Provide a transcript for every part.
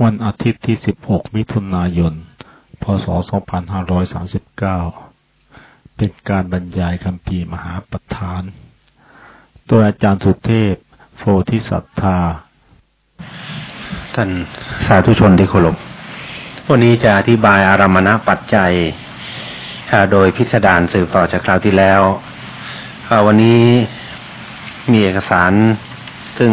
วันอาทิตย์ที่ 16 มิถุนายน พศ 2539 เป็นการบรรยายคำพีมหาประธาน โดยอาจารย์สุเทพ โฟธิสัทธา ท่านสาธุชนที่เคารพ วันนี้จะอธิบายอารมณปัจจัย โดยพิสดารสืบต่อจากคราวที่แล้ว วันนี้มีเอกสารซึ่ง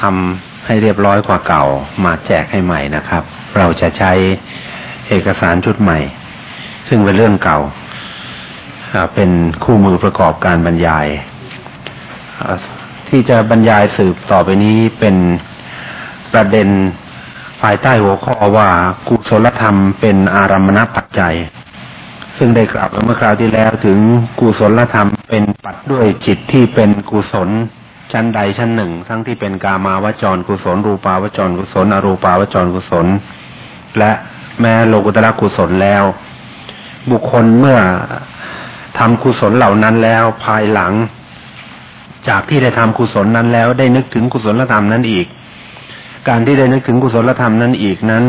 ทำ ให้เรียบร้อยกว่าเก่า มาแจกให้ใหม่นะครับ เราจะใช้เอกสารชุดใหม่ ซึ่งเป็นเรื่องเก่า เป็นคู่มือประกอบการบรรยาย ที่จะบรรยายสืบต่อไปนี้เป็นประเด็นภายใต้หัวข้อว่ากุศลธรรมเป็นอารมณปัจจัย ซึ่งได้กล่าวเมื่อคราวที่แล้วถึงกุศลธรรมเป็นปัดด้วยจิตที่เป็นกุศล ชั้นใดชั้นหนึ่ง ทั้งที่เป็นกามาวจรกุศล รูปาวจรกุศล อรูปาวจรกุศล และแม้โลกุตระกุศลแล้ว บุคคลเมื่อทำกุศลเหล่านั้นแล้วภายหลัง จากที่ได้ทำกุศลนั้นแล้วได้นึกถึงกุศลธรรมนั้นอีก การที่ได้นึกถึงกุศลธรรมนั้นอีกนั้น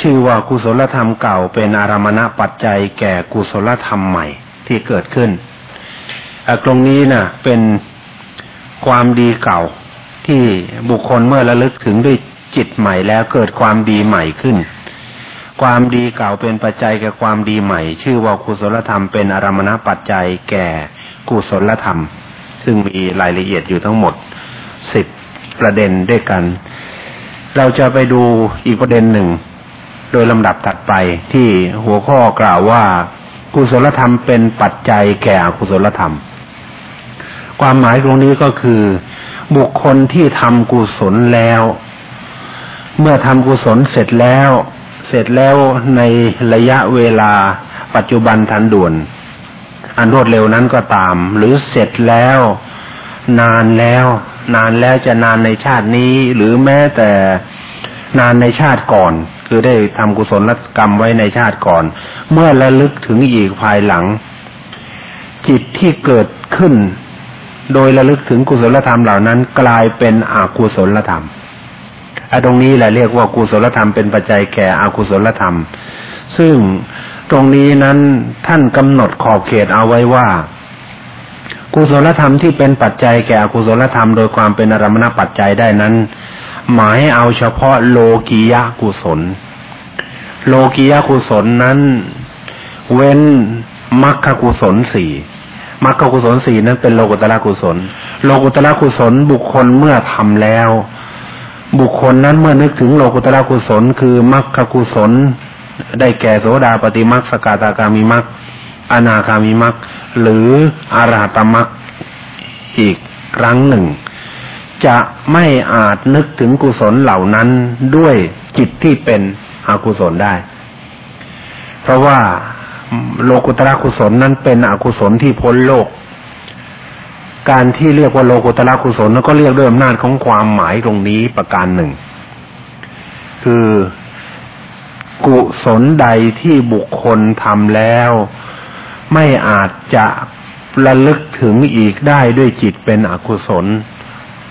ชื่อว่ากุศลธรรมเก่าเป็นอารมณปัจจัยแก่กุศลธรรมใหม่ที่เกิดขึ้นตรงนี้นะ่ะ เป็น ความดีเก่า ที่บุคคลเมื่อระลึกถึงด้วยจิตใหม่แล้วเกิดความดีใหม่ขึ้น ความดีเก่าเป็นปัจจัยแก่ความดีใหม่ ชื่อว่ากุศลธรรมเป็นอารมณปัจจัยแก่กุศลธรรม ซึ่งมีรายละเอียดอยู่ทั้งหมดสิบประเด็นด้วยกัน เราจะไปดูอีกประเด็นหนึ่ง โดยลำดับถัดไปที่หัวข้อกล่าวว่า กุศลธรรมเป็นปัจจัยแก่กุศลธรรม ความหมายตรงนี้ก็คือ บุคคลที่ทำกุศลแล้ว เมื่อทำกุศลเสร็จแล้ว เสร็จแล้วในระยะเวลาปัจจุบันทันด่วน อันรวดเร็วนั้นก็ตาม หรือเสร็จแล้ว นานแล้ว นานแล้วจะนานในชาตินี้ หรือแม้แต่นานในชาติก่อน คือได้ทำกุศลกรรมไว้ในชาติก่อน เมื่อระลึกถึงอีกภายหลัง จิตที่เกิดขึ้น โดยระลึกถึงกุศลธรรมเหล่านั้น กลายเป็นอกุศลธรรมอตรงนี้แหละเรียกว่ากุศลธรรมเป็นปัจจัยแก่อกุศลธรรม ซึ่งตรงนี้นั้นท่านกำหนดขอบเขตเอาไว้ว่า กุศลธรรมที่เป็นปัจจัยแก่อกุศลธรรม โดยความเป็นอารมณปัจจัยได้นั้น หมายเอาเฉพาะโลกียะกุศล โลกียะกุศลนั้น เว้นมรรคกุศลสี่ มรรคกุศลสี่นั้นเป็นโลกุตละกุศล โลกุตละกุศลบุคคลเมื่อทำแล้ว บุคคลนั้นเมื่อนึกถึงโลกุตละกุศล คือมรรคกุศล ได้แก่โสดาปฏิมรรคสกาตากามิมรรคอนาคามิมรรคหรืออรหัตมรรคอีกครั้งหนึ่ง จะไม่อาจนึกถึงกุศลเหล่านั้นด้วยจิตที่เป็นอกุศลได้ เพราะว่า โลกุตระกุศลนั้นเป็นอกุศลที่พ้นโลก การที่เรียกว่าโลกุตระกุศลนั้นก็เรียกด้วยอำนาจของความหมายตรงนี้ประการหนึ่ง คือกุศลใดที่บุคคลทำแล้ว ไม่อาจจะระลึกถึงอีกได้ด้วยจิตเป็นอกุศล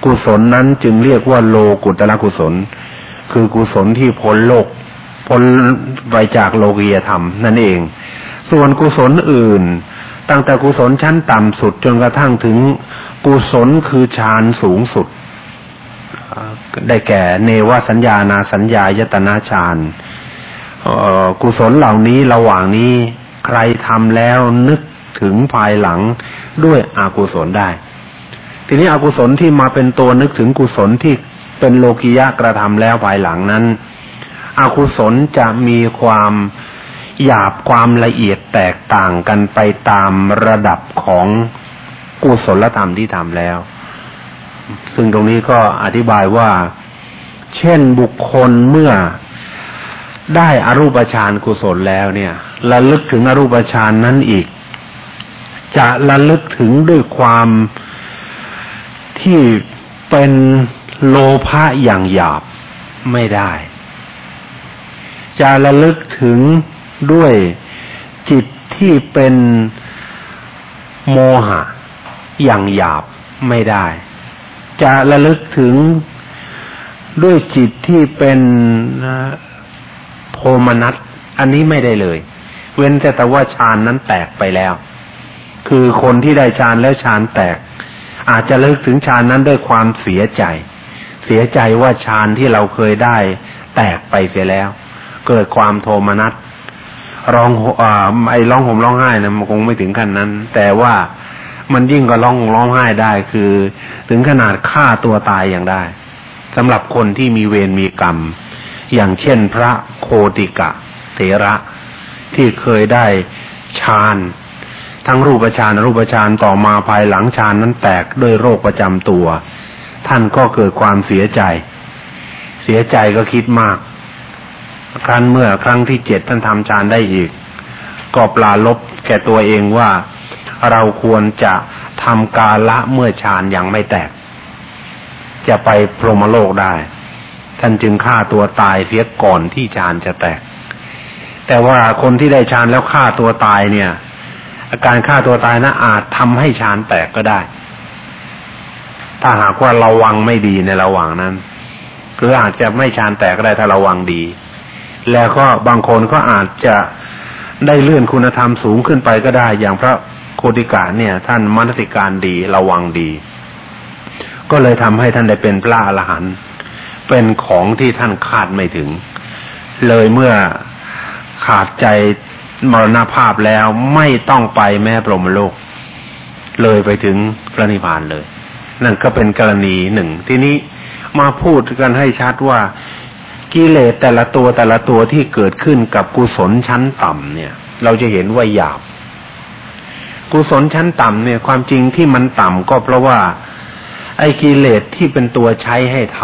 กุศลนั้นจึงเรียกว่าโลกุตระกุศล คือกุศลที่พ้นโลกพ้นไปจากโลกียธรรมนั่นเอง ส่วนกุศลอื่น ตั้งแต่กุศลชั้นต่ำสุดจนกระทั่งถึงกุศลคือฌานสูงสุด ได้แก่เนวสัญญานาสัญญายตนาฌานกุศลเหล่านี้ระหว่างนี้ใครทำแล้วนึกถึงภายหลังด้วยอากุศลได้ ทีนี้อกุศลที่มาเป็นตัวนึกถึงกุศลที่เป็นโลกิยะกระทำแล้วภายหลังนั้น อกุศลจะมีความ หยาบความละเอียดแตกต่างกันไปตามระดับของกุศลธรรมที่ทำแล้ว ซึ่งตรงนี้ก็อธิบายว่า เช่นบุคคลเมื่อได้อรูปฌานกุศลแล้วเนี่ยระลึกถึงอรูปฌานนั้นอีก จะระลึกถึงด้วยความที่เป็นโลภะอย่างหยาบไม่ได้ จะระลึกถึง ด้วยจิตที่เป็นโมหะ อย่างหยาบไม่ได้ จะระลึกถึงด้วยจิตที่เป็นโทมนัสอันนี้ไม่ได้เลย เว้นแต่แต่ว่าฌานนั้นแตกไปแล้ว คือคนที่ได้ฌานแล้วฌานแตก อาจจะเลิกถึงฌานนั้นด้วยความเสียใจ เสียใจว่าฌานที่เราเคยได้ แตกไปเสียแล้ว เกิดความโทมนัส ร้องอ่าไอ้ร้องห่มร้องไห้นะมันคงไม่ถึงขั้นนั้น แต่ว่ามันยิ่งก็ร้องร้องไห้ได้ คือ ถึงขนาดฆ่าตัวตายอย่างได้สำหรับคนที่มีเวรมีกรรม อย่างเช่นพระโคติกะเถระที่เคยได้ฌานทั้งรูปฌานรูปฌานต่อมาภายหลังฌานนั้นแตกด้วยโรคประจำตัว ท่านก็เกิดความเสียใจ เสียใจก็คิดมาก ครั้นเมื่อครั้งที่เจ็ดท่านทำฌานได้อีก ก็ปลาลบแก่ตัวเองว่าเราควรจะทำกาละเมื่อฌานยังไม่แตก จะไปพรหมโลกได้ ท่านจึงฆ่าตัวตายเสียก่อนที่ฌานจะแตก แต่ว่าคนที่ได้ฌานแล้วฆ่าตัวตายเนี่ย อาการฆ่าตัวตายนะอาจทำให้ฌานแตกก็ได้ ถ้าหากว่าระวังไม่ดีในระหว่างนั้น คืออาจจะไม่ฌานแตกก็ได้ถ้าระวังดี แล้วก็บางคนก็อาจจะได้เลื่อนคุณธรรมสูงขึ้นไปก็ได้ อย่างพระโคติกาเนี่ย ท่านมนสิการดีระวังดี ก็เลยทำให้ท่านได้เป็นพระอรหันต์เป็นของที่ท่านคาดไม่ถึง เลยเมื่อขาดใจมรณภาพแล้วไม่ต้องไปแม่ปรมโลก เลยไปถึงพระนิพพานเลย นั่นก็เป็นกรณีหนึ่ง ทีนี้มาพูดกันให้ชัดว่า กิเลสแต่ละตัวแต่ละตัวที่เกิดขึ้นกับกุศลชั้นต่ำเนี่ย เราจะเห็นว่าหยาบ กุศลชั้นต่ำเนี่ย ความจริงที่มันต่ำก็เพราะว่า ไอ้กิเลสที่เป็นตัวใช้ให้ท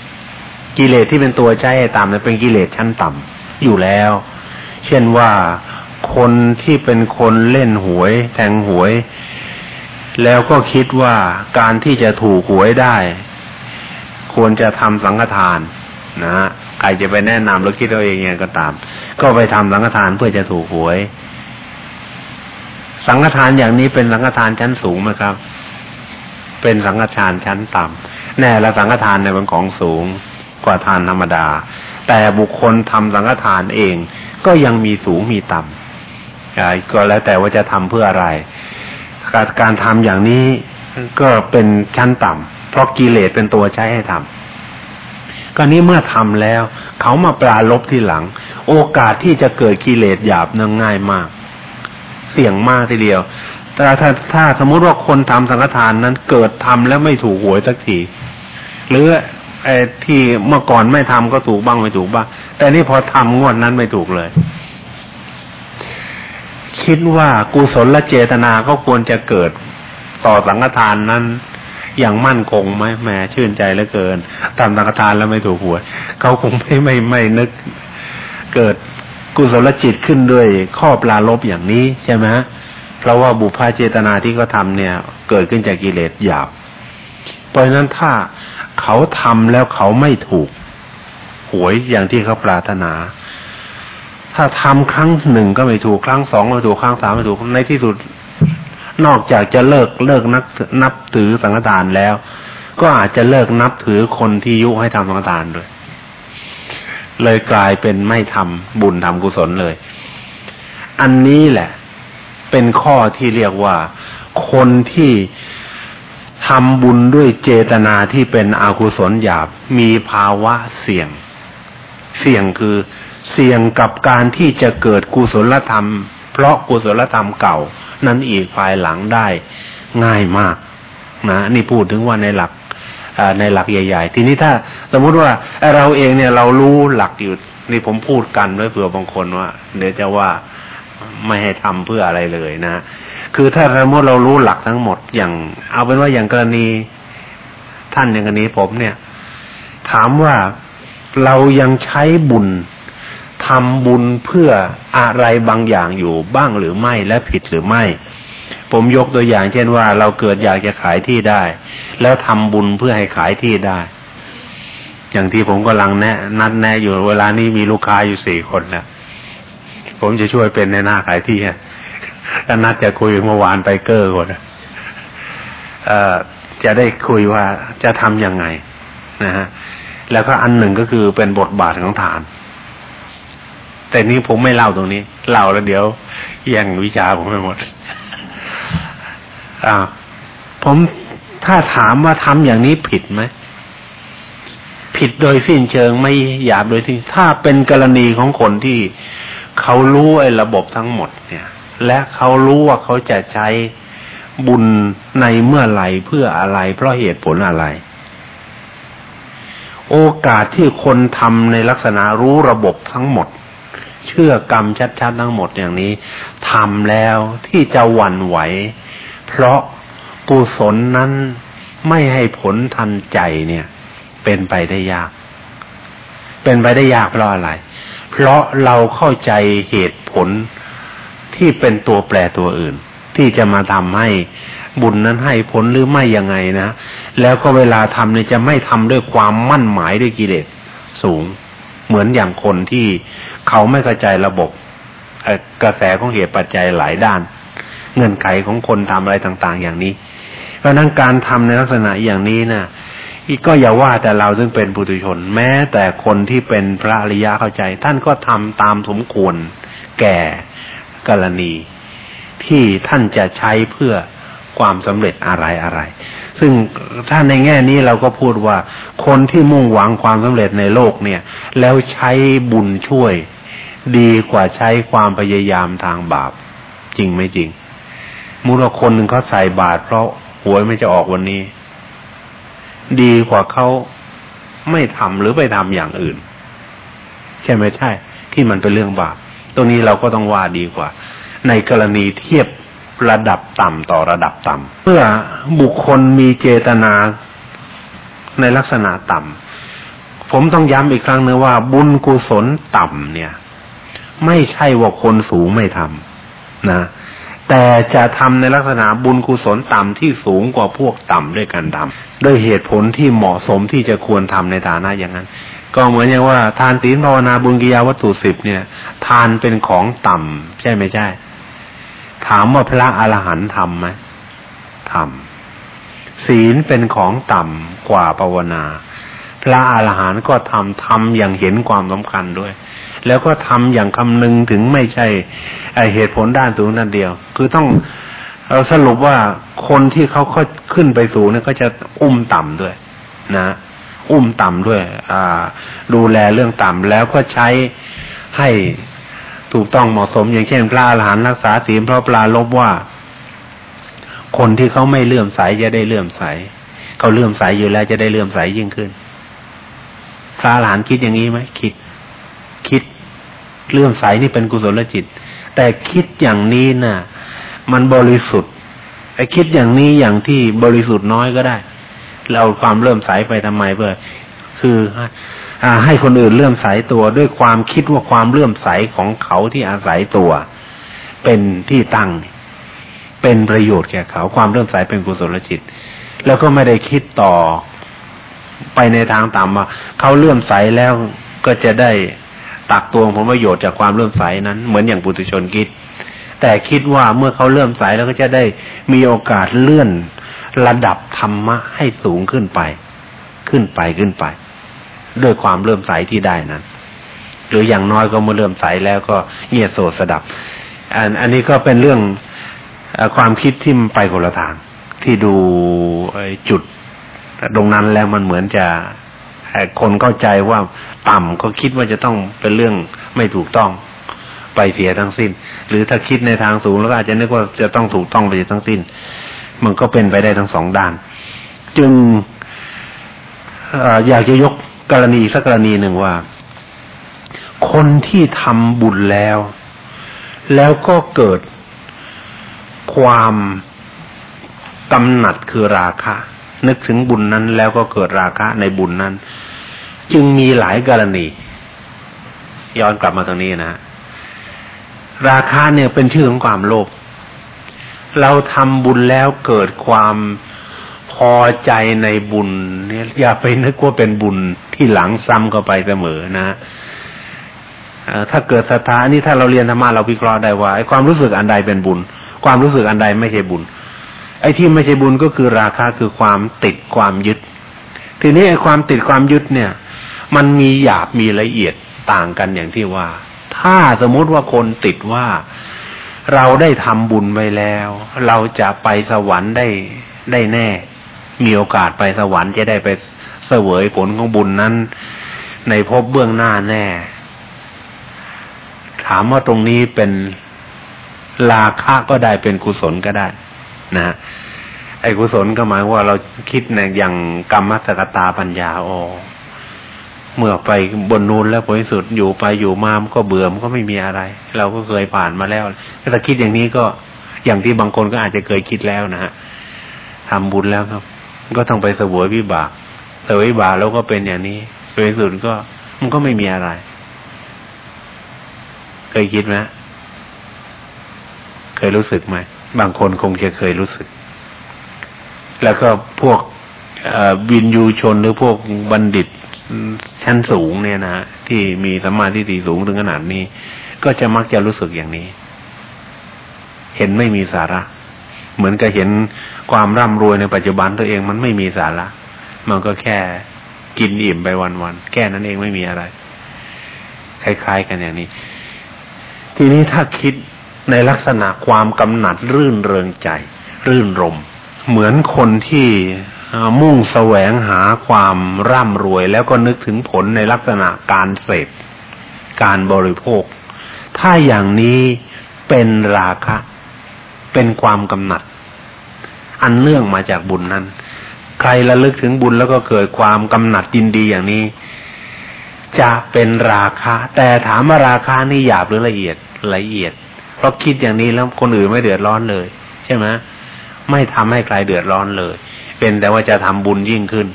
ำกิเลสที่เป็นตัวใช้ให้ต่ำเนี่ยเป็นกิเลสชั้นต่ำอยู่แล้ว เช่นว่าคนที่เป็นคนเล่นหวย แทงหวย แล้วก็คิดว่าการที่จะถูกหวยได้ ควรจะทำสังฆทาน นะฮะใครจะไปแนะนำแล้วคิดเอาเองยังก็ตาม ก็ไปทำสังฆทานเพื่อจะถูกหวย สังฆทานอย่างนี้เป็นสังฆทานชั้นสูงไหมครับ เป็นสังฆทานชั้นต่ำแน่ละสังฆทานเนี่ยเป็นของสูงกว่าทานธรรมดา แต่บุคคลทำสังฆทานเอง ก็ยังมีสูงมีต่ำก็แล้วแต่ว่าจะทำเพื่ออะไร การทำอย่างนี้ก็เป็นชั้นต่ำเพราะกิเลสเป็นตัวใช้ให้ทำ ก็นี้เมื่อทำแล้ว เขามาปลาลบที่หลัง โอกาสที่จะเกิดกิเลสหยาบนั้นง่ายมาก เสี่ยงมากทีเดียวแต่ถ้าถ้าสมมุติว่าคนทำสังฆทานนั้นเกิดทำแล้วไม่ถูกหวยสักทีหรือไอ้ที่เมื่อก่อนไม่ทำก็ถูกบ้างไม่ถูกบ้าง แต่นี่พอทำงวดนั้นไม่ถูกเลย คิดว่ากุศลและเจตนาก็ควรจะเกิดต่อสังฆทานนั้น อย่างมั่นคงไหมแหมชื่นใจเหลือเกินทำสังฆทานแล้วไม่ถูกหวยเขาคงไม่ไม่ไม่นึก เกิดกุศลจิตขึ้นด้วยข้อปลาลบอย่างนี้ใช่ไหมเพราะว่าบุพาเจตนาที่เขาทาเนี่ย เกิดขึ้นจากกิเลสหยาบเพราะฉะนั้นถ้าเขาทำแล้วเขาไม่ถูกหวยอย่างที่เขาปรารถนา ถ้าทำครั้งหนึ่งก็ไม่ถูกครั้งสองไม่ถูกครั้งสามไม่ถูกในที่สุด นอกจากจะเลิกเลิกนับนับถือสังฆทานแล้ว ก็อาจจะเลิกนับถือคนที่ยุให้ทำสังฆทานด้วย เลยกลายเป็นไม่ทำบุญทำกุศลเลย อันนี้แหละ เป็นข้อที่เรียกว่า คนที่ทำบุญด้วยเจตนาที่เป็นอกุศลหยาบมีภาวะเสี่ยง เสี่ยงคือเสี่ยงกับการที่จะเกิดกุศลธรรม เพราะกุศลธรรมเก่า นั้นอีกภายหลังได้ง่ายมากนะนี่พูดถึงว่าในหลักในหลักใหญ่ ๆ ทีนี้ถ้าสมมุติว่าเราเองเนี่ยเรารู้หลักอยู่นี่ผมพูดกันไว้เผื่อบางคนว่า เดี๋ยวจะว่าไม่ให้ทำเพื่ออะไรเลยนะ คือถ้าสมมติเรารู้หลักทั้งหมดอย่าง เอาเป็นว่าอย่างกรณีท่านอย่างกรณีผมเนี่ย ถามว่าเรายังใช้บุญ ทำบุญเพื่ออะไรบางอย่างอยู่บ้างหรือไม่และผิดหรือไม่ ผมยกตัวอย่าง เช่นว่า เราเกิดอยากจะขายที่ได้ แล้วทำบุญเพื่อให้ขายที่ได้ อย่างที่ผมกำลังแนะนัดแนะอยู่เวลานี้มีลูกค้าอยู่สี่คนแล้วผมจะช่วยเป็นในหน้าขายที่ถ้านัดจะคุยเมื่อวานไปเกอร์คนเอ่อจะได้คุยว่าจะทำยังไงนะฮะแล้วก็อันหนึ่งก็คือเป็นบทบาทของฐาน แต่นี้ผมไม่เล่าตรงนี้ เล่าแล้วเดี๋ยวแย่งวิชาผมไปหมด อ่า ผมถ้าถามว่าทำอย่างนี้ผิดไหม ผิดโดยสิ้นเชิงไม่หยาบโดยที่ถ้าเป็นกรณีของคนที่เขารู้ไอ้ระบบทั้งหมด เนี่ย และเขารู้ว่าเขาจะใช้บุญในเมื่อไหร่เพื่ออะไร เพราะเหตุผลอะไร โอกาสที่คนทำในลักษณะรู้ระบบทั้งหมด เชื่อกรรมชัดๆทั้งหมดอย่างนี้ทำแล้วที่จะหวั่นไหว เพราะกุศลนั้นไม่ให้ผลทันใจเนี่ย เป็นไปได้ยาก เป็นไปได้ยากเพราะอะไร เพราะเราเข้าใจเหตุผลที่เป็นตัวแปรตัวอื่น ที่จะมาทำให้บุญนั้นให้ผลหรือไม่ยังไงนะแล้วก็เวลาทำเนี่ยจะไม่ทำด้วยความมั่นหมายด้วยกิเลสสูง เหมือนอย่างคนที่ เขาไม่เข้าใจระบบกระแสของเหตุปัจจัยหลายด้าน เงื่อนไขของคนทำอะไรต่าง ๆ อย่างนี้ เพราะนั้นการทำในลักษณะอย่างนี้นะ่ะอีกก็อย่าว่าแต่เราซึ่งเป็นปุถุชน แม้แต่คนที่เป็นพระอริยะเข้าใจ ท่านก็ทำตามสมควรแก่กรณี ที่ท่านจะใช้เพื่อความสำเร็จอะไรอะไร ซึ่งถ้าในแง่นี้เราก็พูดว่า คนที่มุ่งหวังความสำเร็จในโลกเนี่ย แล้วใช้บุญช่วย ดีกว่าใช้ความพยายามทางบาป จริงไม่จริง มูลคนหนึ่งเขาใส่บาตรเพราะหวยไม่จะออกวันนี้ ดีกว่าเขาไม่ทำหรือไปทำอย่างอื่น ใช่ไหมใช่ ที่มันเป็นเรื่องบาปตรงนี้เราก็ต้องว่าดีกว่า ในกรณีเทียบระดับต่ำต่อระดับต่ำเมื่อบุคคลมีเจตนาในลักษณะต่ำผมต้องย้ำอีกครั้งนึงว่าบุญกุศลต่ำเนี่ย ไม่ใช่ว่าคนสูงไม่ทำนะ แต่จะทำในลักษณะบุญกุศลต่ำที่สูงกว่าพวกต่ำด้วยกันทำด้วยเหตุผลที่เหมาะสมที่จะควรทำในฐานะอย่างนั้น ก็เหมือนอย่างว่า ทานศีลภาวนาบุญกิยาวัตถุสิบเนี่ย ทานเป็นของต่ำใช่ไหมใช่ ถามว่าพระอรหันต์ทำไหมทำศีลเป็นของต่ำกว่าภาวนา พระอรหันต์ก็ทำทำอย่างเห็นความสำคัญด้วย แล้วก็ทำอย่างคำนึงถึงไม่ใช่เหตุผลด้านสูงนั่นเดียว คือต้องเราสรุปว่าคนที่เขาเขาขึ้นไปสูงเนี่ยก็จะอุ้มต่ำด้วย นะ อุ้มต่ำด้วย อ่า ดูแลเรื่องต่ำแล้วก็ใช้ให้ถูกต้องเหมาะสมอย่างเช่นพระอรหันต์รักษาศีลเพราะปลาลบว่า คนที่เขาไม่เลื่อมใสจะได้เลื่อมใสเขาเลื่อมใสอยู่แล้วจะได้เลื่อมใสยิ่งขึ้นพระอรหันต์คิดอย่างนี้ไหมคิด คิด เรื่องใสนี่เป็นกุศลจิต แต่คิดอย่างนี้นะ่ะ มันบริสุทธิ์ไอ้คิดอย่างนี้อย่างที่บริสุทธิ์น้อยก็ได้ เราความเริ่อมใสไปทำไมเพื่อคืออ่า ให้คนอื่นเลื่อมใสตัวด้วยความคิดว่าความเลื่อมใสของเขาที่อาศัยตัว เป็นที่ตั้ง เป็นประโยชน์แก่เขา ความเลื่อมใสเป็นกุศลจิต แล้วก็ไม่ได้คิดต่อไปในทางต่ำว่าเขาเลื่อมใสแล้วก็จะได้ ตักตวงผลประโยชน์จากความเลื่อมใสนั้น เหมือนอย่างปุถุชนคิด แต่คิดว่าเมื่อเขาเลื่อมใสแล้วก็จะได้มีโอกาสเลื่อนระดับธรรมะให้สูงขึ้นไป ขึ้นไปขึ้นไปด้วยความเลื่อมใสที่ได้นั้น หรืออย่างน้อยก็เมื่อเลื่อมใสแล้วก็เงียบโสสดับ อันอันนี้ก็เป็นเรื่องอความคิดที่ไปคนละทางที่ดูจุดตรงนั้นแล้วมันเหมือนจะ คนเข้าใจว่าต่ำก็คิดว่าจะต้องเป็นเรื่องไม่ถูกต้องไปเสียทั้งสิ้น หรือถ้าคิดในทางสูงแล้วก็อาจจะนึกว่าจะต้องถูกต้องไปทั้งสิ้น มันก็เป็นไปได้ทั้งสองด้าน จึงอยากจะยกกรณีสักกรณีหนึ่งว่า คนที่ทำบุญแล้ว แล้วก็เกิดความกำหนัดคือราคะ นึกถึงบุญนั้นแล้วก็เกิดราคะในบุญนั้น จึงมีหลายกรณี ย้อนกลับมาตรงนี้นะราคะเนี่ยเป็นชื่อของความโลภเราทำบุญแล้วเกิดความพอใจในบุญ เนี่ย อย่าไปนึกว่าเป็นบุญที่หลังซ้ำเข้าไปเสมอนะถ้าเกิดศรัทธานี่ถ้าเราเรียนธรรมะเราวิเคราะห์ได้ว่าไอ้ความรู้สึกอันใดเป็นบุญ ความรู้สึกอันใดไม่ใช่บุญ ไอ้ที่ไม่ใช่บุญก็คือราคะคือความติดความยึด ทีนี้ไอ้ความติดความยึดเนี่ย มันมีหยาบมีละเอียดต่างกันอย่างที่ว่า ถ้าสมมติว่าคนติดว่าเราได้ทำบุญไว้แล้ว เราจะไปสวรรค์ได้ได้แน่ มีโอกาสไปสวรรค์จะได้ไปเสวยผลของบุญนั้น ในภพเบื้องหน้าแน่ ถามว่าตรงนี้เป็นลาคะก็ได้เป็นกุศลก็ได้ นะไอ้กุศลก็หมายว่าเราคิดในอย่างกรรมสกตาปัญญาโอ เมื่อไปบนนูนแล้วผลสุดอยู่ไปอยู่มามันก็เบื่อมันก็ไม่มีอะไร เราก็เคยผ่านมาแล้วถ้าคิดอย่างนี้ก็อย่างที่บางคนก็อาจจะเคยคิดแล้วนะฮะทำบุญแล้วครับ ก็ต้องไปสวยวิบากเสวยวิบากแล้วก็เป็นอย่างนี้ผลสุดก็มันก็ไม่มีอะไร เคยคิดไหมเคยรู้สึกไหมบางคนคงจะเคยรู้สึก แล้วก็พวกวินยูชนหรือพวกบัณฑิต ชั้นสูงเนี่ยนะที่มีสัมมาทิฏฐิสูงถึงขนาดนี้ ก็จะมักจะรู้สึกอย่างนี้ เห็นไม่มีสาระ เหมือนกับเห็นความร่ำรวยในปัจจุบันตัวเองมันไม่มีสาระ มันก็แค่กินอิ่มไปวันๆแค่นั้นเองไม่มีอะไร คล้าย ๆ กันอย่างนี้ ทีนี้ถ้าคิดในลักษณะความกำหนัดรื่นเริงใจ รื่นรม เหมือนคนที่ มุ่งแสวงหาความร่ำรวยแล้วก็นึกถึงผลในลักษณะการเสพการบริโภค ถ้าอย่างนี้เป็นราคะ เป็นความกำหนัด อันเนื่องมาจากบุญนั้น ใครระลึกถึงบุญแล้วก็เกิดความกำหนัดยินดีอย่างนี้ จะเป็นราคะ แต่ถามว่าราคานี่หยาบหรือละเอียดละเอียด เพราะคิดอย่างนี้แล้วคนอื่นไม่เดือดร้อนเลย ใช่ไหมไม่ทำให้ใครเดือดร้อนเลย เป็นแต่ว่าจะทำบุญยิ่งขึ้น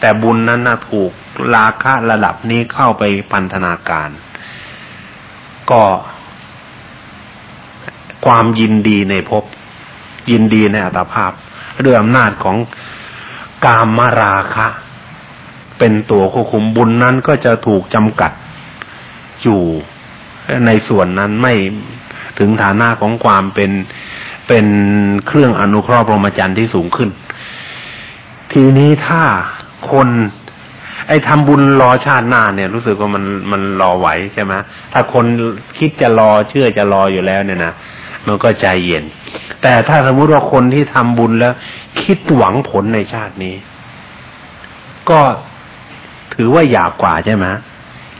แต่บุญนั้นนะถูกราคะระดับนี้เข้าไปพันธนาการ ก็ความยินดีในภพยินดีในอัตภาพเรื่องอำนาจของกามมาราคะ เป็นตัวควบคุมบุญนั้นก็จะถูกจำกัดอยู่ในส่วนนั้นไม่ถึงฐานะของความเป็นเป็นเครื่องอนุเคราะห์พรหมจรรย์ที่สูงขึ้น ทีนี้ถ้าคน ไอ้ทำบุญรอชาติหน้าเนี่ย รู้สึกว่ามันมันรอไหวใช่ไหมถ้าคนคิดจะรอเชื่อจะรออยู่แล้วเนี่ยนะมันก็ใจเย็น แต่ถ้าสมมติว่าคนที่ทำบุญแล้ว คิดหวังผลในชาตินี้ ก็ถือว่าหยาบกว่าใช่ไหม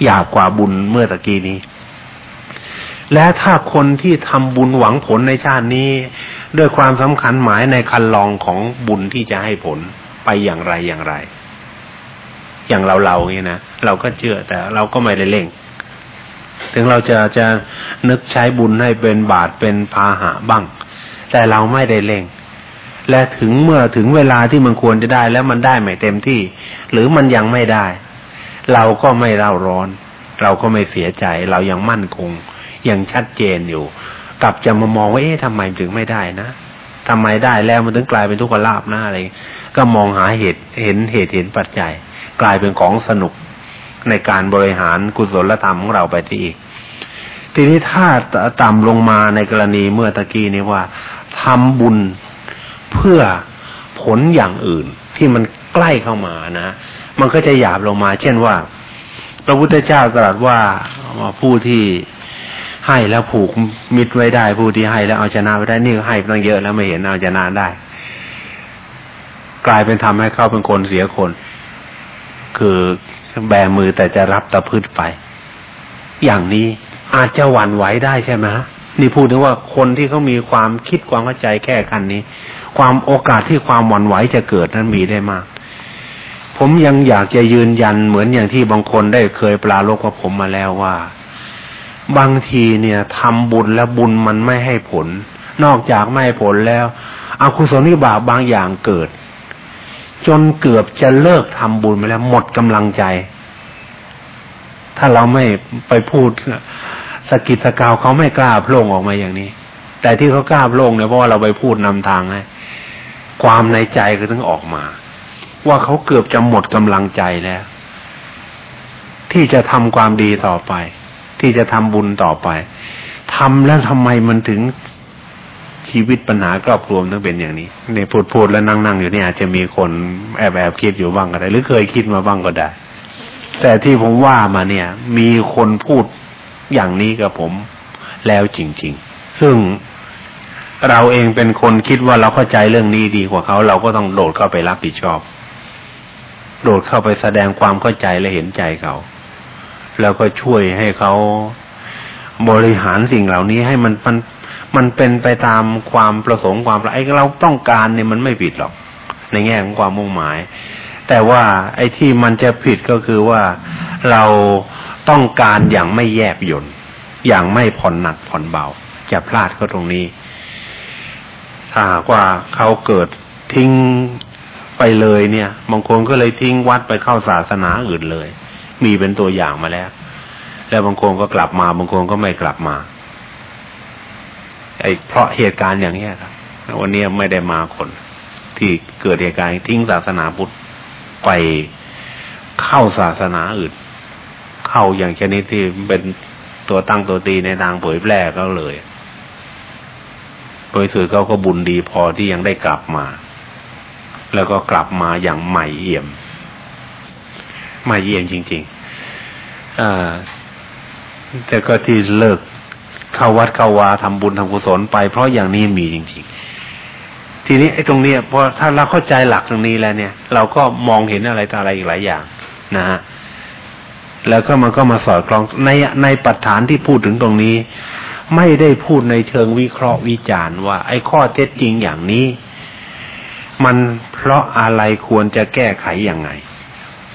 หยาบกว่าบุญเมื่อตะกี้นี้ และถ้าคนที่ทำบุญหวังผลในชาตินี้ ด้วยความสำคัญหมายในคันลองของบุญที่จะให้ผล ไปอย่างไรอย่างไร อย่างเราเราเนี่ยนะเราก็เชื่อแต่เราก็ไม่ได้เล่ง ถึงเราจะจะนึกใช้บุญให้เป็นบาทเป็นพาหะบ้าง แต่เราไม่ได้เล่ง และถึงเมื่อถึงเวลาที่มันควรจะได้ แล้วมันได้ไม่เต็มที่ หรือมันยังไม่ได้ เราก็ไม่เร่าร้อน เราก็ไม่เสียใจ เรายังมั่นคง ยังชัดเจนอยู่กลับจะมามองว่าเอ๊ะทำไมถึงไม่ได้นะทำไมได้แล้วมันถึงกลายเป็นทุกขลาภนะอะไร ก็มองหาเหตุเห็นเหตุเห็นปัจจัย กลายเป็นของสนุกในการบริหารกุศลธรรมของเราไปที่อีก ทีนี้ถ้าต่ำลงมาในกรณีเมื่อตะกี้นี้ว่าทำบุญเพื่อผลอย่างอื่นที่มันใกล้เข้ามานะ มันก็จะหยาบลงมา เช่นว่า พระพุทธเจ้าตรัสว่าผู้ที่ให้แล้วผูกมิตรไว้ได้ ผู้ที่ให้แล้วเอาชนะไว้ได้นี่ให้ตั้งเยอะแล้วไม่เห็นเอาชนะได้ กลายเป็นทำให้เขาเป็นคนเสียคน คือแบมือแต่จะรับตะพืชไป อย่างนี้อาจจะหวั่นไหวได้ใช่ไหมนี่พูดถึงว่าคนที่เขามีความคิดความเข้าใจแค่กันนี้ ความโอกาสที่ความหวั่นไหวจะเกิดนั้นมีได้มาก ผมยังอยากจะยืนยันเหมือนอย่างที่บางคนได้เคยปลาโลกกับผมมาแล้วว่า บางทีเนี่ยทำบุญแล้วบุญมันไม่ให้ผล นอกจากไม่ให้ผลแล้วอกุศลนิบาบางอย่างเกิด จนเกือบจะเลิกทำบุญไปแล้ว หมดกำลังใจ ถ้าเราไม่ไปพูดสกิดสกาวเขาไม่กล้าโผล่ออกมาอย่างนี้ แต่ที่เขากล้าโผล่เนี่ยเพราะว่าเราไปพูดนำทางให้ความในใจก็ต้องออกมา ว่าเขาเกือบจะหมดกำลังใจแล้ว ที่จะทำความดีต่อไป ที่จะทำบุญต่อไปทำแล้วทำไมมันถึง ชีวิตปัญหาครอบครัวต้องเป็นอย่างนี้เนี่ยพูดพูดแล้วนั่งนั่งอยู่นี่อาจจะมีคนแอบแอบคิดอยู่บ้างก็ได้ หรือเคยคิดมาบ้างก็ได้ แต่ที่ผมว่ามาเนี่ย มีคนพูดอย่างนี้กับผมแล้วจริง ๆ ซึ่งเราเองเป็นคนคิดว่าเราเข้าใจเรื่องนี้ดีกว่าเขา เราก็ต้องโดดเข้าไปรับผิดชอบ โดดเข้าไปแสดงความเข้าใจและเห็นใจเขา แล้วก็ช่วยให้เขาบริหารสิ่งเหล่านี้ให้มันมัน มันเป็นไปตามความประสงค์ความไอ้เราต้องการเนี่ยมันไม่ผิดหรอก ในแง่ของความมุ่งหมาย แต่ว่าไอ้ที่มันจะผิดก็คือว่าเราต้องการอย่างไม่แยบยนอย่างไม่ผ่อนหนักผ่อนเบาจะพลาดก็ตรงนี้ ถ้าว่าเขาเกิดทิ้งไปเลยเนี่ยบางคนก็เลยทิ้งวัดไปเข้าศาสนาอื่นเลย มีเป็นตัวอย่างมาแล้ว แล้วบางคนก็กลับมา บางคนก็ไม่กลับมา ไอ้เพราะเหตุการณ์อย่างนี้ครับวันนี้ไม่ได้มาคน ที่เกิดเหตุการณ์ทิ้งศาสนาพุทธไปเข้าศาสนาอื่น เข้าอย่างชนิดที่เป็นตัวตั้งตัวตีในทางเผยแพร่ก็เลยโดยสื่อเขาก็บุญดีพอที่ยังได้กลับมา แล้วก็กลับมาอย่างใหม่เอี่ยม ใหม่เอี่ยมจริงๆอ่าแต่ก็ที่เลิก เข้าวัดเข้าวาทำบุญทำกุศลไป เพราะอย่างนี้มีจริงๆ ทีนี้ไอ้ตรงนี้พอถ้าเราเข้าใจหลักตรงนี้แล้วเนี่ย เราก็มองเห็นอะไรต่ออะไรอีกหลายอย่างนะฮะแล้วก็มันก็มาสอดคล้องในในปัจฐานที่พูดถึงตรงนี้ ไม่ได้พูดในเชิงวิเคราะห์วิจารณ์ว่า ไอ้ข้อเท็จจริงอย่างนี้ มันเพราะอะไรควรจะแก้ไขอย่างไง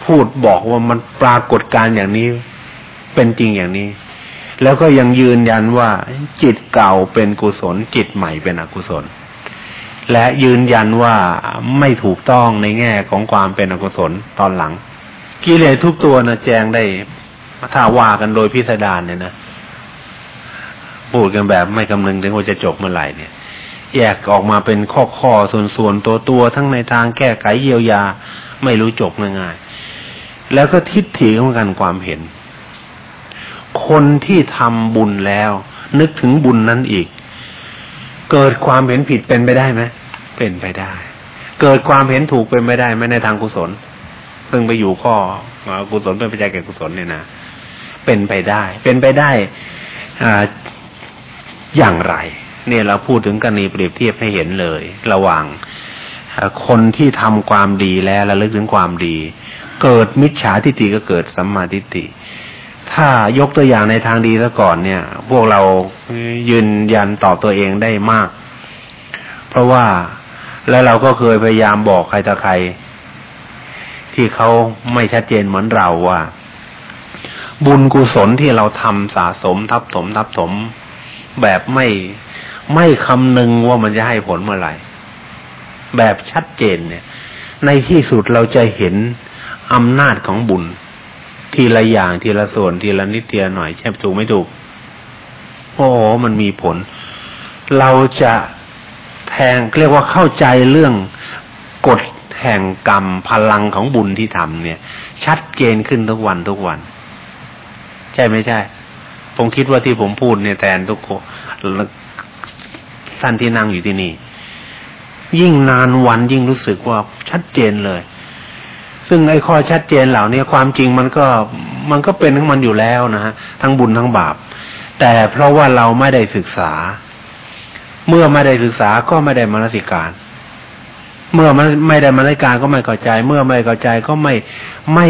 พูดบอกว่ามันปรากฏการอย่างนี้ เป็นจริงอย่างนี้ แล้วก็ยังยืนยันว่าจิตเก่าเป็นกุศล จิตใหม่เป็นอกุศล และยืนยันว่าไม่ถูกต้องในแง่ของความเป็นอกุศลตอนหลัง กิเลสทุกตัวนะแจงได้ถ้าว่ากันโดยพิสดารเนี่ยนะพูดกันแบบไม่คำนึงถึงว่าจะจบเมื่อไหร่เนี่ยแยกออกมาเป็นข้อข้อส่วนส่วนตัวตัวทั้งในทางแก้ไขเยียวยาไม่รู้จบง่ายๆแล้วก็ทิฏฐิของการความเห็น คนที่ทำบุญแล้ว นึกถึงบุญนั้นอีก เกิดความเห็นผิดเป็นไปได้ไหมเป็นไปได้ เกิดความเห็นถูกเป็นไปได้ไหมในทางกุศล ซึ่งไปอยู่ข้อกุศลเป็นปัจจัยแก่กุศลเนี่ยนะเป็นไปได้ เป็นไปได้อ่าอย่างไร เนี่ยเราพูดถึงกรณีเปรียบเทียบให้เห็นเลย ระหว่างคนที่ทำความดีแล้วระลึกถึงความดี เกิดมิจฉาทิฏฐิก็เกิดสัมมาทิฏฐิ ถ้ายกตัวอย่างในทางดีซะก่อนเนี่ย พวกเรายืนยันต่อตัวเองได้มาก เพราะว่าแล้วเราก็เคยพยายามบอกใครต่อใคร ที่เขาไม่ชัดเจนเหมือนเราว่า บุญกุศลที่เราทำสะสมทับถมทับถม แบบไม่ไม่คำนึงว่ามันจะให้ผลเมื่อไหร่ แบบชัดเจนเนี่ย ในที่สุดเราจะเห็นอำนาจของบุญ ทีละอย่างทีละส่วนทีละนิดทีละหน่อย ใช่ถูกไม่ถูก โอ้มันมีผล เราจะแทงเรียกว่าเข้าใจเรื่องกฎแห่งกรรมพลังของบุญที่ทำเนี่ย ชัดเจนขึ้นทุกวันทุกวัน ใช่ไม่ใช่ ผมคิดว่าที่ผมพูดเนี่ยแทนทุกคนท่านที่นั่งอยู่ที่นี่ ยิ่งนานวันยิ่งรู้สึกว่าชัดเจนเลย ซึ่งไอ้ข้อชัดเจนเหล่านี้ความจริงมันก็มันก็เป็นทั้งมันอยู่แล้วนะฮะทั้งบุญทั้งบาป แต่เพราะว่าเราไม่ได้ศึกษา เมื่อไม่ได้ศึกษาก็ไม่ได้มนสิการ เมื่อมันไม่ได้มนสิการก็ไม่เข้าใจ เมื่อไม่เข้าใจก็ไม่ไม่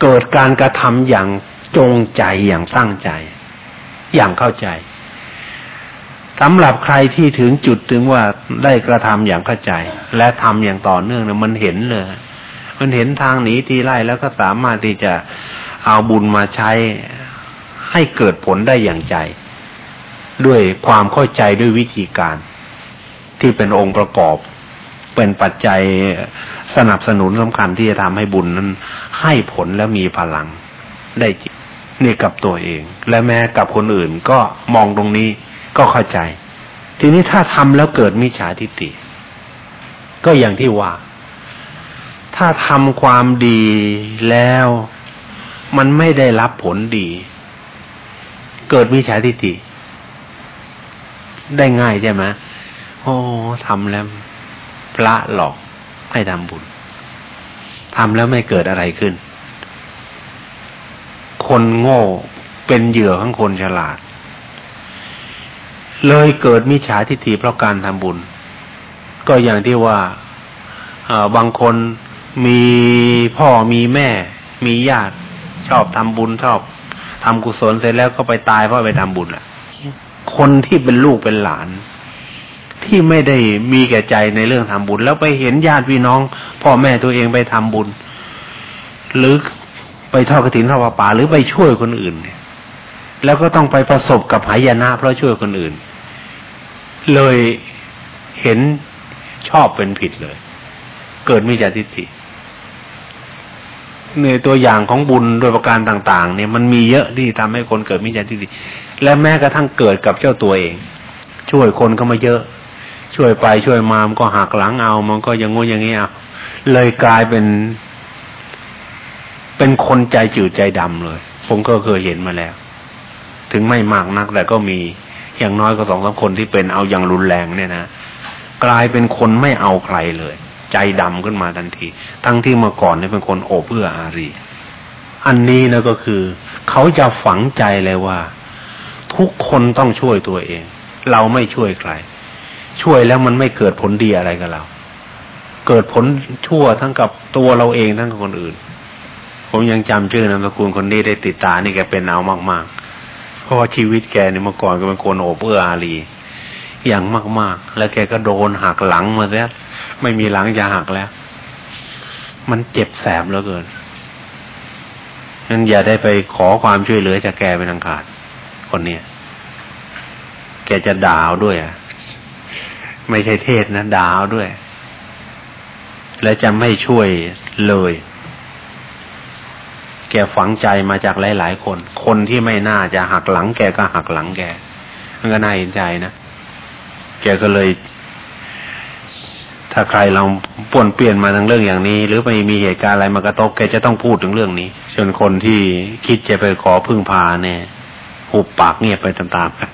เกิดการกระทำอย่างจงใจอย่างตั้งใจ อย่างเข้าใจสำหรับใครที่ถึงจุดถึงว่าได้กระทำอย่างเข้าใจ และทำอย่างต่อเนื่องเนี่ยมันเห็นเลย มันเห็นทางหนีทีไล่แล้วก็สามารถที่จะเอาบุญมาใช้ให้เกิดผลได้อย่างใจ ด้วยความเข้าใจด้วยวิธีการ ที่เป็นองค์ประกอบ เป็นปัจจัยสนับสนุนสำคัญที่จะทำให้บุญนั้น ให้ผลและมีพลังได้จริงนี่กับตัวเอง และแม้กับคนอื่นก็มองตรงนี้ก็เข้าใจ ทีนี้ถ้าทำแล้วเกิดมิจฉาทิฏฐิก็อย่างที่ว่า ถ้าทำความดีแล้ว มันไม่ได้รับผลดี เกิดมิจฉาทิฏฐิได้ง่ายใช่ไหมโอ้ทำแล้ว พระหลอกให้ทำบุญทำแล้วไม่เกิดอะไรขึ้น คนโง่เป็นเหยื่อของคนฉลาด เลยเกิดมิจฉาทิฏฐิเพราะการทำบุญ ก็อย่างที่ว่าบางคน มีพ่อมีแม่ มีญาติ ชอบทำบุญชอบทำกุศลเสร็จแล้วก็ไปตายเพราะไปทำบุญแหละคนที่เป็นลูกเป็นหลาน ที่ไม่ได้มีแก่ใจในเรื่องทำบุญ แล้วไปเห็นญาติพี่น้อง พ่อแม่ตัวเองไปทำบุญ หรือไปทอดกระถินทอดป่าหรือไปช่วยคนอื่นเนี่ยแล้วก็ต้องไปประสบกับหายนะเพราะช่วยคนอื่น เลยเห็นชอบเป็นผิดเลย เกิดมิจฉาทิฏฐิ ในตัวอย่างของบุญโดยประการต่าง ๆ เนี่ยมันมีเยอะที่ทำให้คนเกิดมิจฉาทิฏฐิและแม้กระทั่งเกิดกับเจ้าตัวเอง ช่วยคนก็มาเยอะ ช่วยไปช่วยมามันก็หักหลังเอา มันก็ยังงูอย่างเงี้ยเลยกลายเป็น เป็นคนใจจืดใจดำเลย ผมก็เคยเห็นมาแล้ว ถึงไม่มากนักแต่ก็มีอย่างน้อยก็สองสามคนที่เป็นเอาอย่างรุนแรงเนี่ยนะกลายเป็นคนไม่เอาใครเลย ใจดำขึ้นมาทันที ทั้งที่เมื่อก่อนเนี่ยเป็นคนโอบเอื้ออารี อันนี้นะก็คือ เขาจะฝังใจเลยว่า ทุกคนต้องช่วยตัวเอง เราไม่ช่วยใคร ช่วยแล้วมันไม่เกิดผลดีอะไรกับเรา เกิดผลชั่วทั้งกับตัวเราเองทั้งกับคนอื่น ผมยังจำชื่อนามสกุลคนนี้ได้ติดตานี่แกเป็นเอามากๆ เพราะว่าชีวิตแกเนี่ยเมื่อก่อนก็เป็นคนโอบเอื้ออารีอย่างมาก ๆ แล้วแกก็โดนหักหลังมาแล้ว ไม่มีหลังจะหักแล้ว มันเจ็บแสบเหลือเกินนั้นอย่าได้ไปขอความช่วยเหลือจากแกเป็นอังขาดคนเนี้ยแกจะด่าวด้วยอะ ไม่ใช่เทศนะด่าวด้วย และจะไม่ช่วยเลย แกฝังใจมาจากหลาย ๆ คน คนที่ไม่น่าจะหักหลัง แกก็หักหลังแกมันก็น่าเห็นใจนะแกก็เลย ถ้าใครเราป่วนเปลี่ยนมาทั้งเรื่องอย่างนี้ หรือไปมีเหตุการณ์อะไรมากระทบแกจะต้องพูดถึงเรื่องนี้ส่วนคนที่คิดจะไปขอพึ่งพาเนี่ยหุบปากเงียบไปตามๆกัน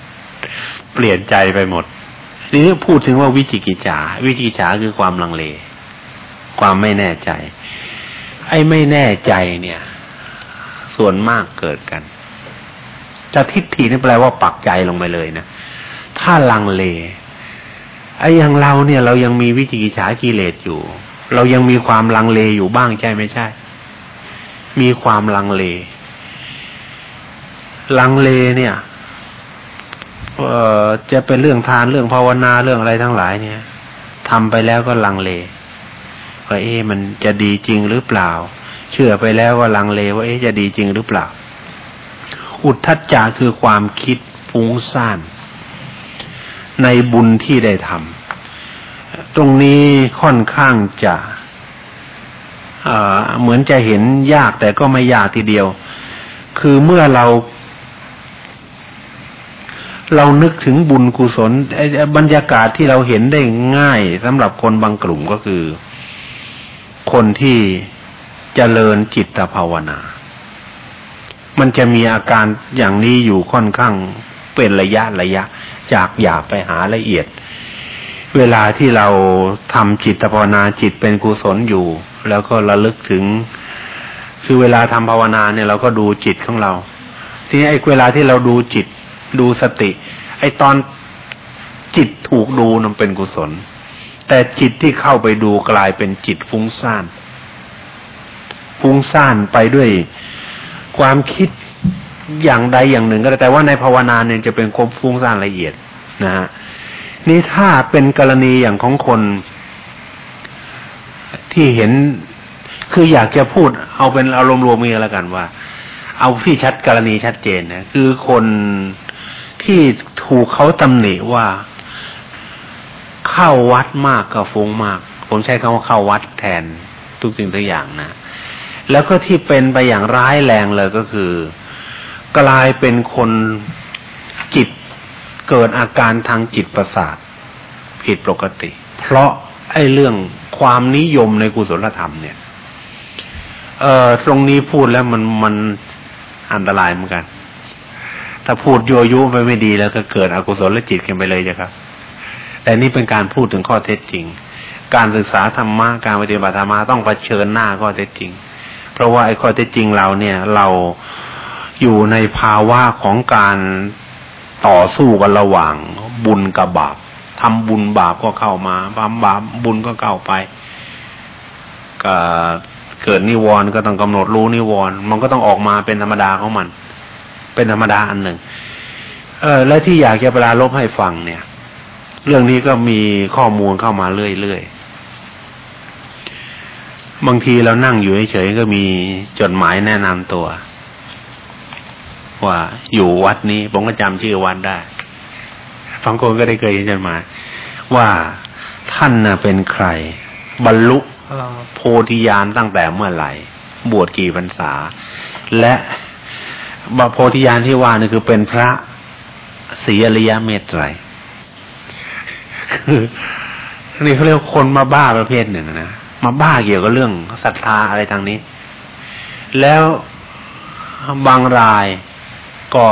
เปลี่ยนใจไปหมดนี่พูดถึงว่าวิจิกิจฉาวิจิกิจฉาคือความลังเล ความไม่แน่ใจ ไอ้ไม่แน่ใจเนี่ย ส่วนมากเกิดกันจะทิฏฐินี่แปลว่าปักใจลงไปเลยนะถ้าลังเล ไอ้อย่างเราเนี่ย เรายังมีวิจิกิจฉากิเลสอยู่ เรายังมีความลังเลอยู่บ้างใช่ไม่ใช่ มีความลังเล ลังเลเนี่ย เอ่อจะเป็นเรื่องทานเรื่องภาวนาเรื่องอะไรทั้งหลายเนี่ยทำไปแล้วก็ลังเลว่าเอ๊ะมันจะดีจริงหรือเปล่า เชื่อไปแล้วก็ลังเลว่าเอ๊ะจะดีจริงหรือเปล่า อุทธัจจาคือความคิดฟุ้งซ่าน ในบุญที่ได้ทำตรงนี้ค่อนข้างจะเหมือนจะเห็นยากแต่ก็ไม่ยากทีเดียว คือเมื่อเรา เรานึกถึงบุญกุศลบรรยากาศที่เราเห็นได้ง่ายสำหรับคนบางกลุ่มก็คือ คนที่เจริญจิตภาวนา มันจะมีอาการอย่างนี้อยู่ค่อนข้างเป็นระยะระยะ จากหยาบไปหาละเอียด เวลาที่เราทำจิตภาวนาจิตเป็นกุศลอยู่ แล้วก็ระลึกถึง คือเวลาทำภาวนาเนี่ยเราก็ดูจิตของเรา ทีนี้ไอ้เวลาที่เราดูจิตดูสติ ไอ้ตอนจิตถูกดูนั่นเป็นกุศล แต่จิตที่เข้าไปดูกลายเป็นจิตฟุ้งซ่านฟุ้งซ่านไปด้วยความคิด อย่างใดอย่างหนึ่ง ก็ได้แต่ว่าในภาวนาเนี่ยจะเป็นความฟุ้งซ่านละเอียดนะฮะนี่ถ้าเป็นกรณีอย่างของคนที่เห็นคืออยากจะพูดเอาเป็นอารมณ์รวมมีแล้วกันว่า เอาที่ชัดกรณีชัดเจนนะคือคนที่ถูกเขาตำหนิว่าเข้าวัดมากกับฟุ้งมาก ผมใช้คำว่าเข้าวัดแทนทุกสิ่งทุกอย่างนะแล้วก็ที่เป็นไปอย่างร้ายแรงเลยก็คือ กลายเป็นคนจิตเกิดอาการทางจิตประสาท ผิดปกติ เพราะไอ้เรื่องความนิยมในกุศลธรรมเนี่ย เอ่อตรงนี้พูดแล้วมันมันอันตรายเหมือนกัน ถ้าพูดโยยุไปไม่ดีแล้วก็เกิดอกุศลจิตกันไปเลยจ้ะครับ แต่นี่เป็นการพูดถึงข้อเท็จจริง การศึกษาธรรมะการปฏิบัติธรรมะต้องเผชิญหน้าข้อเท็จจริง เพราะว่าไอ้ข้อเท็จจริงเราเนี่ย เรา อยู่ในภาวะของการต่อสู้กันระหว่างบุญกับบาปทำบุญบาปก็เข้ามาทำบาปบุญก็เข้าไปก็เกิดนิวรณ์ก็ต้องกำหนดรู้นิวรณ์มันก็ต้องออกมาเป็นธรรมดาของมัน เป็นธรรมดาอันหนึ่ง เออ และที่อยากจะปราลบให้ฟังเนี่ย เรื่องนี้ก็มีข้อมูลเข้ามาเรื่อยๆบางทีเรานั่งอยู่เฉยๆก็มีจดหมายแนะนำตัว ว่าอยู่วัดนี้ผมก็จำชื่อวัดได้ฟังคนก็ได้เคยเห็นจดหมายว่าท่านน่ะเป็นใคร บรรลุโพธิญาณตั้งแต่เมื่อไหร่ บวชกี่พรรษา และบโพธิญาณที่ว่านี่คือเป็นพระศีอริยเมตไตรคือนี่เขาเรียกคนมาบ้าประเภทหนึ่งนะมาบ้าเกี่ยวกับเรื่องศรัทธาอะไรทางนี้ แล้วบางราย ก็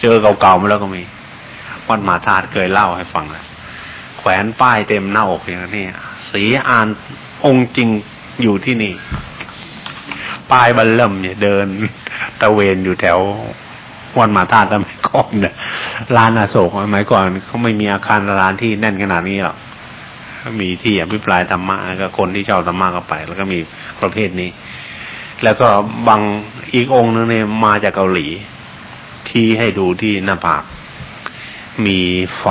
เจอเก่าๆมาแล้วก็มีวัดมาธาตุเคยเล่าให้ฟังแล้วแขวนป้ายเต็มหน้าอกอย่างนี้สีอานองค์จริงอยู่ที่นี่ ป้ายบัลลัมเนี่ยเดิน ตะเวนอยู่แถววันมาธาตุสมัยก่อนเนี่ยร้านอาโศกสมัยก่อนเขาไม่มีอาคารร้านที่แน่นขนาดนี้หรอกมีที่อภิปรายธรรมะก็คนที่ชอบธรรมะก็ไป แล้วก็มีประเภทนี้ แล้วก็บางอีกองค์นึงเนี่ยมาจากเกาหลี ที่ให้ดูที่หน้าผาก มีไฝ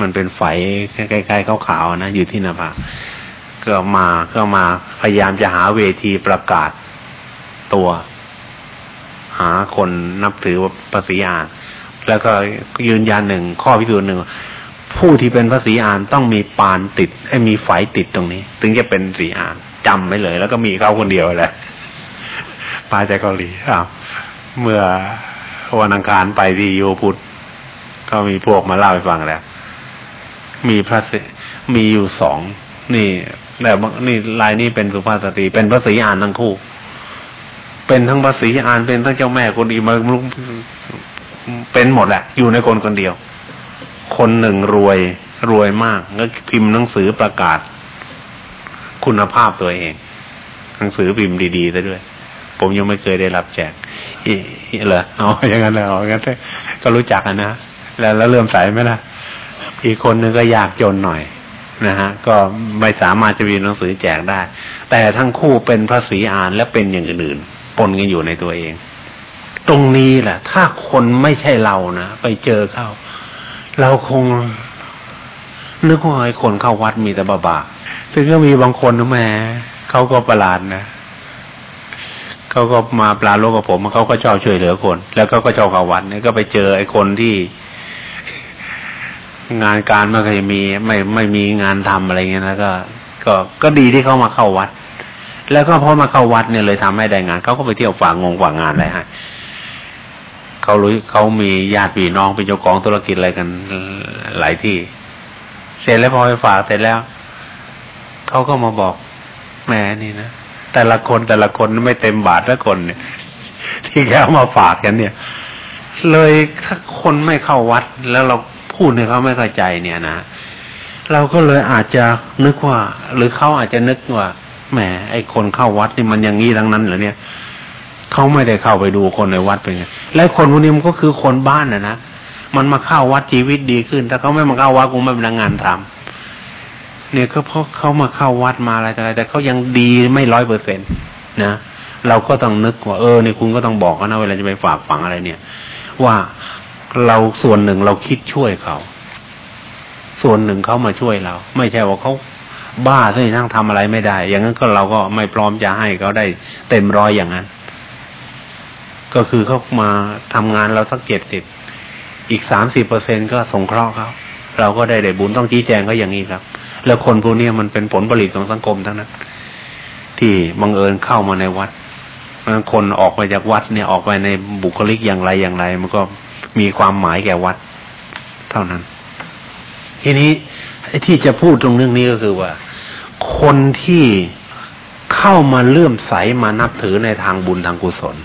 มันเป็นไฝใกล้ๆขาวๆนะอยู่ที่หน้าผากก็มาก็มาพยายามจะหาเวทีประกาศตัว หาคนนับถือภาษีอานแล้วก็ยืนยันหนึ่งข้อพิสูจน์หนึ่งผู้ที่เป็นภาษีอานต้องมีปานติดให้มีไฝติดตรงนี้ ถึงจะเป็นสีอาน จำไว้เลย แล้วก็มีเขาคนเดียวแหละปาจากเกาหลีอ้าวเมื่อวันอังคารไปที่ยูพุทธก็มีพวกมาเล่าให้ฟังแล้ว มีพระมีอยู่สองนี่แต่นี่ลายนี้เป็นสุภาพสตรีเป็นพระศรีอานทั้งคู่ เป็นทั้งพระศรีอานเป็นทั้งเจ้าแม่คนอีมาลุกเป็นหมดแหละ อยู่ในคนคนเดียว คนหนึ่งรวยรวยมากก็พิมพ์หนังสือประกาศ คุณภาพตัวเอง หนังสือพิมพ์ดีๆซะด้วย ผมยังไม่เคยได้รับแจกเหรอเอาอย่างนั้นเลยเอาอย่างนั้นก็รู้จักนะ แล้วแล้วเริ่มใสไหมล่ะ อีกคนนึงก็ยากจนหน่อยนะฮะ ก็ไม่สามารถจะมีหนังสือแจกได้ แต่ทั้งคู่เป็นพระศรีอานและเป็นอย่างอื่นปนกันอยู่ในตัวเอง ตรงนี้แหละ ถ้าคนไม่ใช่เรานะไปเจอเข้า เราคง นึกว่าไอ้คนเข้าวัดมีแต่บาบาซึ่งก็มีบางคนนะแม่เขาก็ประหลาดนะเขาก็มาปลาโลกกับผมเขาก็ชอบช่วยเหลือคน แล้วก็ก็ชอบเข้าวัดเนี่ยก็ไปเจอไอ้คนที่ งานการไม่เคยมี ไม่ไม่มีงานทำอะไรเงี้ยนะก็ก็ก็ดีที่เขามาเข้าวัด แล้วก็พอมาเข้าวัดเนี่ยเลยทำให้ได้งานเขาก็ไปเที่ยวฝากงงฝากงานอะไรให้เขารู้เขามีญาติพี่น้องเป็นเจ้าของธุรกิจอะไรกันหลายที่ เสร็จแล้วพอไปฝากเสร็จแล้วเขาก็มาบอกแหมนี่นะแต่ละคนแต่ละคนไม่เต็มบาทละคนเนี่ย ที่แกเอามาฝากกันเนี่ย เลยถ้าคนไม่เข้าวัดแล้วเราพูดเนี่ยเขาไม่เข้าใจเนี่ยนะเราก็เลยอาจจะนึกว่า หรือเขาอาจจะนึกว่าแหมไอ้คนเข้าวัดนี่มันอย่างนี้ทั้งนั้นเหรอเนี่ยเขาไม่ได้เข้าไปดูคนในวัดเป็นไงและคนพวกนี้มันก็คือคนบ้านนะนะ มันมาเข้าวัดชีวิตดีขึ้น ถ้าเขาไม่มาเข้าวัดกูไม่เป็นงานทำเนี่ยก็เพราะเขามาเข้าวัดมาอะไรอะไร แต่เขายังดีไม่ร้อยเปอร์เซ็นตนะเราก็ต้องนึกว่าเออเนี่ยคุณก็ต้องบอกเขานะเวลาจะไปฝากฝังอะไรเนี่ย ว่าเราส่วนหนึ่งเราคิดช่วยเขาส่วนหนึ่งเขามาช่วยเรา ไม่ใช่ว่าเขาบ้าซะทั้งทำอะไรไม่ได้ อย่างนั้นก็เราก็ไม่พร้อมจะให้เขาได้เต็มร้อยอย่างนั้น ก็คือเขามาทำงานเราสักเจ็ดสิบ อีกสามสิบเปอร์เซ็นก็สงเคราะห์เขาเราก็ได้ได้บุญต้องชี้แจงเขาอย่างนี้ครับ แล้วคนพวกนี้มันเป็นผลผลิตของสังคมทั้งนั้นที่บังเอิญเข้ามาในวัดคนออกไปจากวัดเนี่ยออกไปในบุคลิกอย่างไรอย่างไร มันก็มีความหมายแก่วัด เท่านั้น ทีนี้ที่จะพูดตรงเรื่องนี้ก็คือว่า คนที่เข้ามาเลื่อมใสมานับถือในทางบุญทางกุศล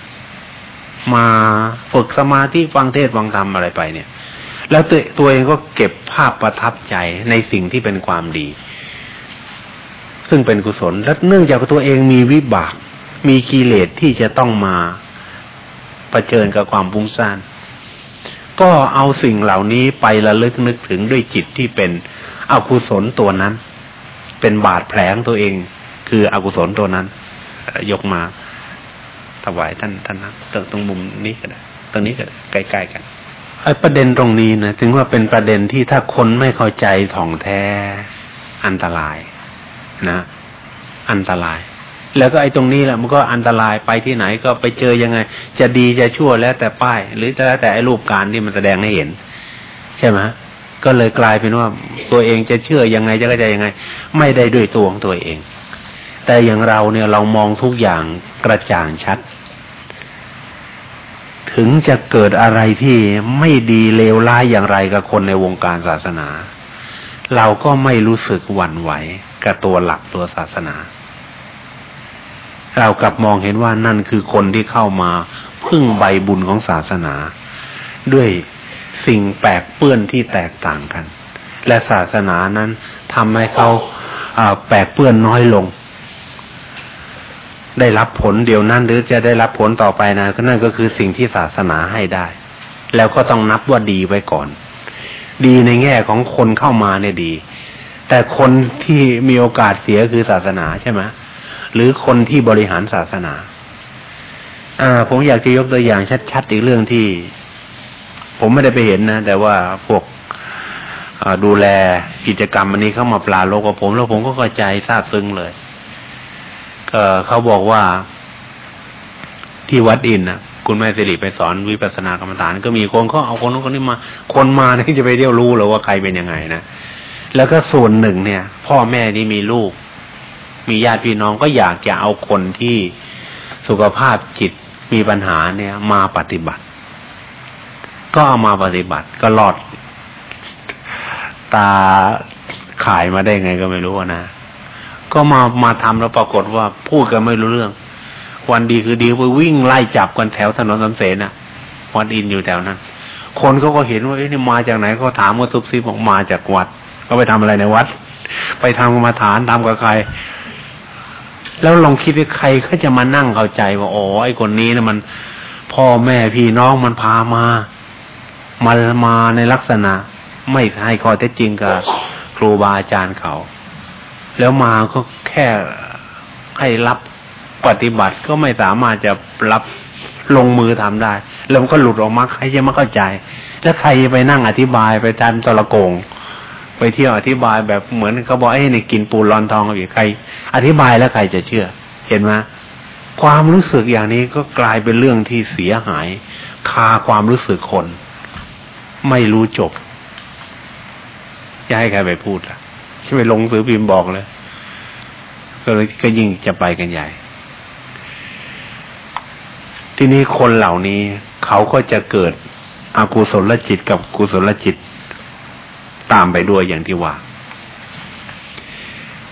มาฝึกสมาธิฟังเทศฟังธรรมอะไรไปเนี่ย แล้วตัวตัวเองก็เก็บภาพประทับใจในสิ่งที่เป็นความดี ซึ่งเป็นกุศล และเนื่องจากตัวเองมีวิบาก มีกิเลสที่จะต้องมาผชิญกับความฟุ้งซ่านก็เอาสิ่งเหล่านี้ไประลึกนึกถึงด้วยจิตที่เป็นอกุศลตัวนั้น เป็นบาดแผลของตัวเอง คืออกุศลตัวนั้น ยกมา ถวายท่านท่านนะตรงตรงมุมนี้ก็ได้ตรงนี้ก็ใกล้ๆกันไอ้ประเด็นตรงนี้นะถึงว่าเป็นประเด็นที่ถ้าคนไม่เข้าใจถ่องแท้อันตรายนะ อันตราย แล้วก็ไอ้ตรงนี้แหละมันก็อันตรายไปที่ไหนก็ไปเจอยังไง จะดีจะชั่วแล้วแต่ป้าย หรือแล้วแต่ไอ้รูปการที่มันแสดงให้เห็น ใช่ไหมก็เลยกลายเป็นว่าตัวเองจะเชื่อยังไงจะก็จยังไง ไม่ได้ด้วยตัวของตัวเอง แต่อย่างเราเนี่ยเรามองทุกอย่างกระจ่างชัด ถึงจะเกิดอะไรที่ไม่ดีเลวร้ายอย่างไรกับคนในวงการศาสนา เราก็ไม่รู้สึกหวั่นไหวกับตัวหลักตัวศาสนา เรากลับมองเห็นว่านั่นคือคนที่เข้ามาพึ่งใบบุญของศาสนา ด้วยสิ่งแปลกเปื้อนที่แตกต่างกัน และศาสนานั้นทำให้เขาแปลกเปื้อนน้อยลง ได้รับผลเดียวนั้นหรือจะได้รับผลต่อไปนะก็นั่นก็คือสิ่งที่ศาสนาให้ได้ แล้วก็ต้องนับว่าดีไว้ก่อน ดีในแง่ของคนเข้ามาเนี่ยดี แต่คนที่มีโอกาสเสียคือศาสนาใช่ไหมหรือคนที่บริหารศาสนา อ่า ผมอยากจะยกตัวอย่างชัดๆอีกเรื่องที่ ผมไม่ได้ไปเห็นนะแต่ว่าพวกดูแลกิจกรรมอันนี้เข้ามาปลาโลกกับผม แล้วผมก็เข้าใจทราบซึ้งเลย ก็เขาบอกว่าที่วัดอินนะคุณแม่สิริไปสอนวิปัสสนากรรมฐาน ก็มีคนเขาเอาคนนู้นคนนี้มา คนมานี่จะไปเที่ยวรู้หรือว่าใครเป็นยังไงนะแล้วก็ส่วนหนึ่งเนี่ย พ่อแม่นี่มีลูก มีญาติพี่น้องก็อยากจะเอาคนที่สุขภาพจิตมีปัญหาเนี่ย มาปฏิบัติ ก็เอามาปฏิบัติก็หลอด ตาขายมาได้ไงก็ไม่รู้นะ ก็มามาทำแล้วปรากฏว่าพูดกันไม่รู้เรื่อง วันดีคือดีไปวิ่งไล่จับกันแถวถนนสำเสนนะวัดอินอยู่แถวนั้น คนเขาก็เห็นว่าเอ๊ะนี่มาจากไหนก็ถามว่าซุบซิบบอกมาจากวัด ก็ไปทำอะไรในวัด ไปทำกรรมฐานทำกับใคร แล้วลองคิดว่าใครเขาจะมานั่งเข้าใจว่าอ๋อไอ้คนนี้นะมันพ่อแม่พี่น้องมันพามามามาในลักษณะ ไม่ให้ข้อเท็จจริงกับครูบาอาจารย์เขา แล้วมาก็แค่ให้รับปฏิบัติก็ไม่สามารถจะรับลงมือทำได้ แล้วมันก็หลุดออกมาใครจะมาเข้าใจ แล้วใครไปนั่งอธิบายไปทันตะโกง ไปเที่ยวอธิบายแบบเหมือนเขาบอกไอ้นี่กินปูร้อนทองอีกใคร อธิบายแล้วใครจะเชื่อ เห็นไหมความรู้สึกอย่างนี้ก็กลายเป็นเรื่องที่เสียหาย คาความรู้สึกคน ไม่รู้จบจะให้ใครไปพูดล่ะ ช่วยลงสือพิมพ์บอกเลยก็เลยก็ยิ่งจะไปกันใหญ่ ที่นี้คนเหล่านี้ เขาก็จะเกิดอกุศลจิตกับกุศลจิต ตามไปด้วยอย่างที่ว่า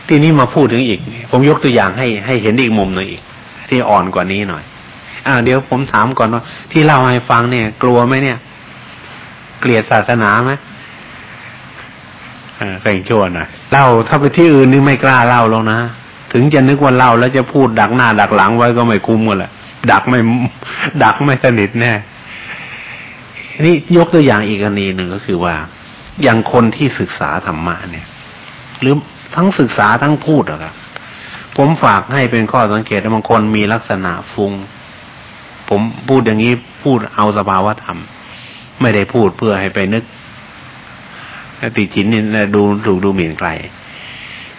ทีนี้มาพูดถึงอีก ผมยกตัวอย่างให้ให้เห็นอีกมุมหนึ่งอีก ที่อ่อนกว่านี้หน่อย อ่า เดี๋ยวผมถามก่อนว่าที่เล่าให้ฟังเนี่ย กลัวไหมเนี่ย เกลียดศาสนาไหมเออแต่งชั่วหน่อย เล่าถ้าไปที่อื่นนี่ไม่กล้าเล่าหรอกนะถึงจะนึกว่าเล่าแล้วจะพูดดักหน้าดักหลังไว้ก็ไม่คุ้มกันแหละดักไม่ดักไม่สนิทแน่นี่ยกตัวอย่างอีกกรณีหนึ่งก็คือว่า อย่างคนที่ศึกษาธรรมะเนี่ย หรือทั้งศึกษาทั้งพูดอะครับผมฝากให้เป็นข้อสังเกตบางคนมีลักษณะฟุ้งผมพูดอย่างนี้พูดเอาสภาวะธรรม ไม่ได้พูดเพื่อให้ไปนึก ติจินนี่ดูถูกดูหมิ่นใคร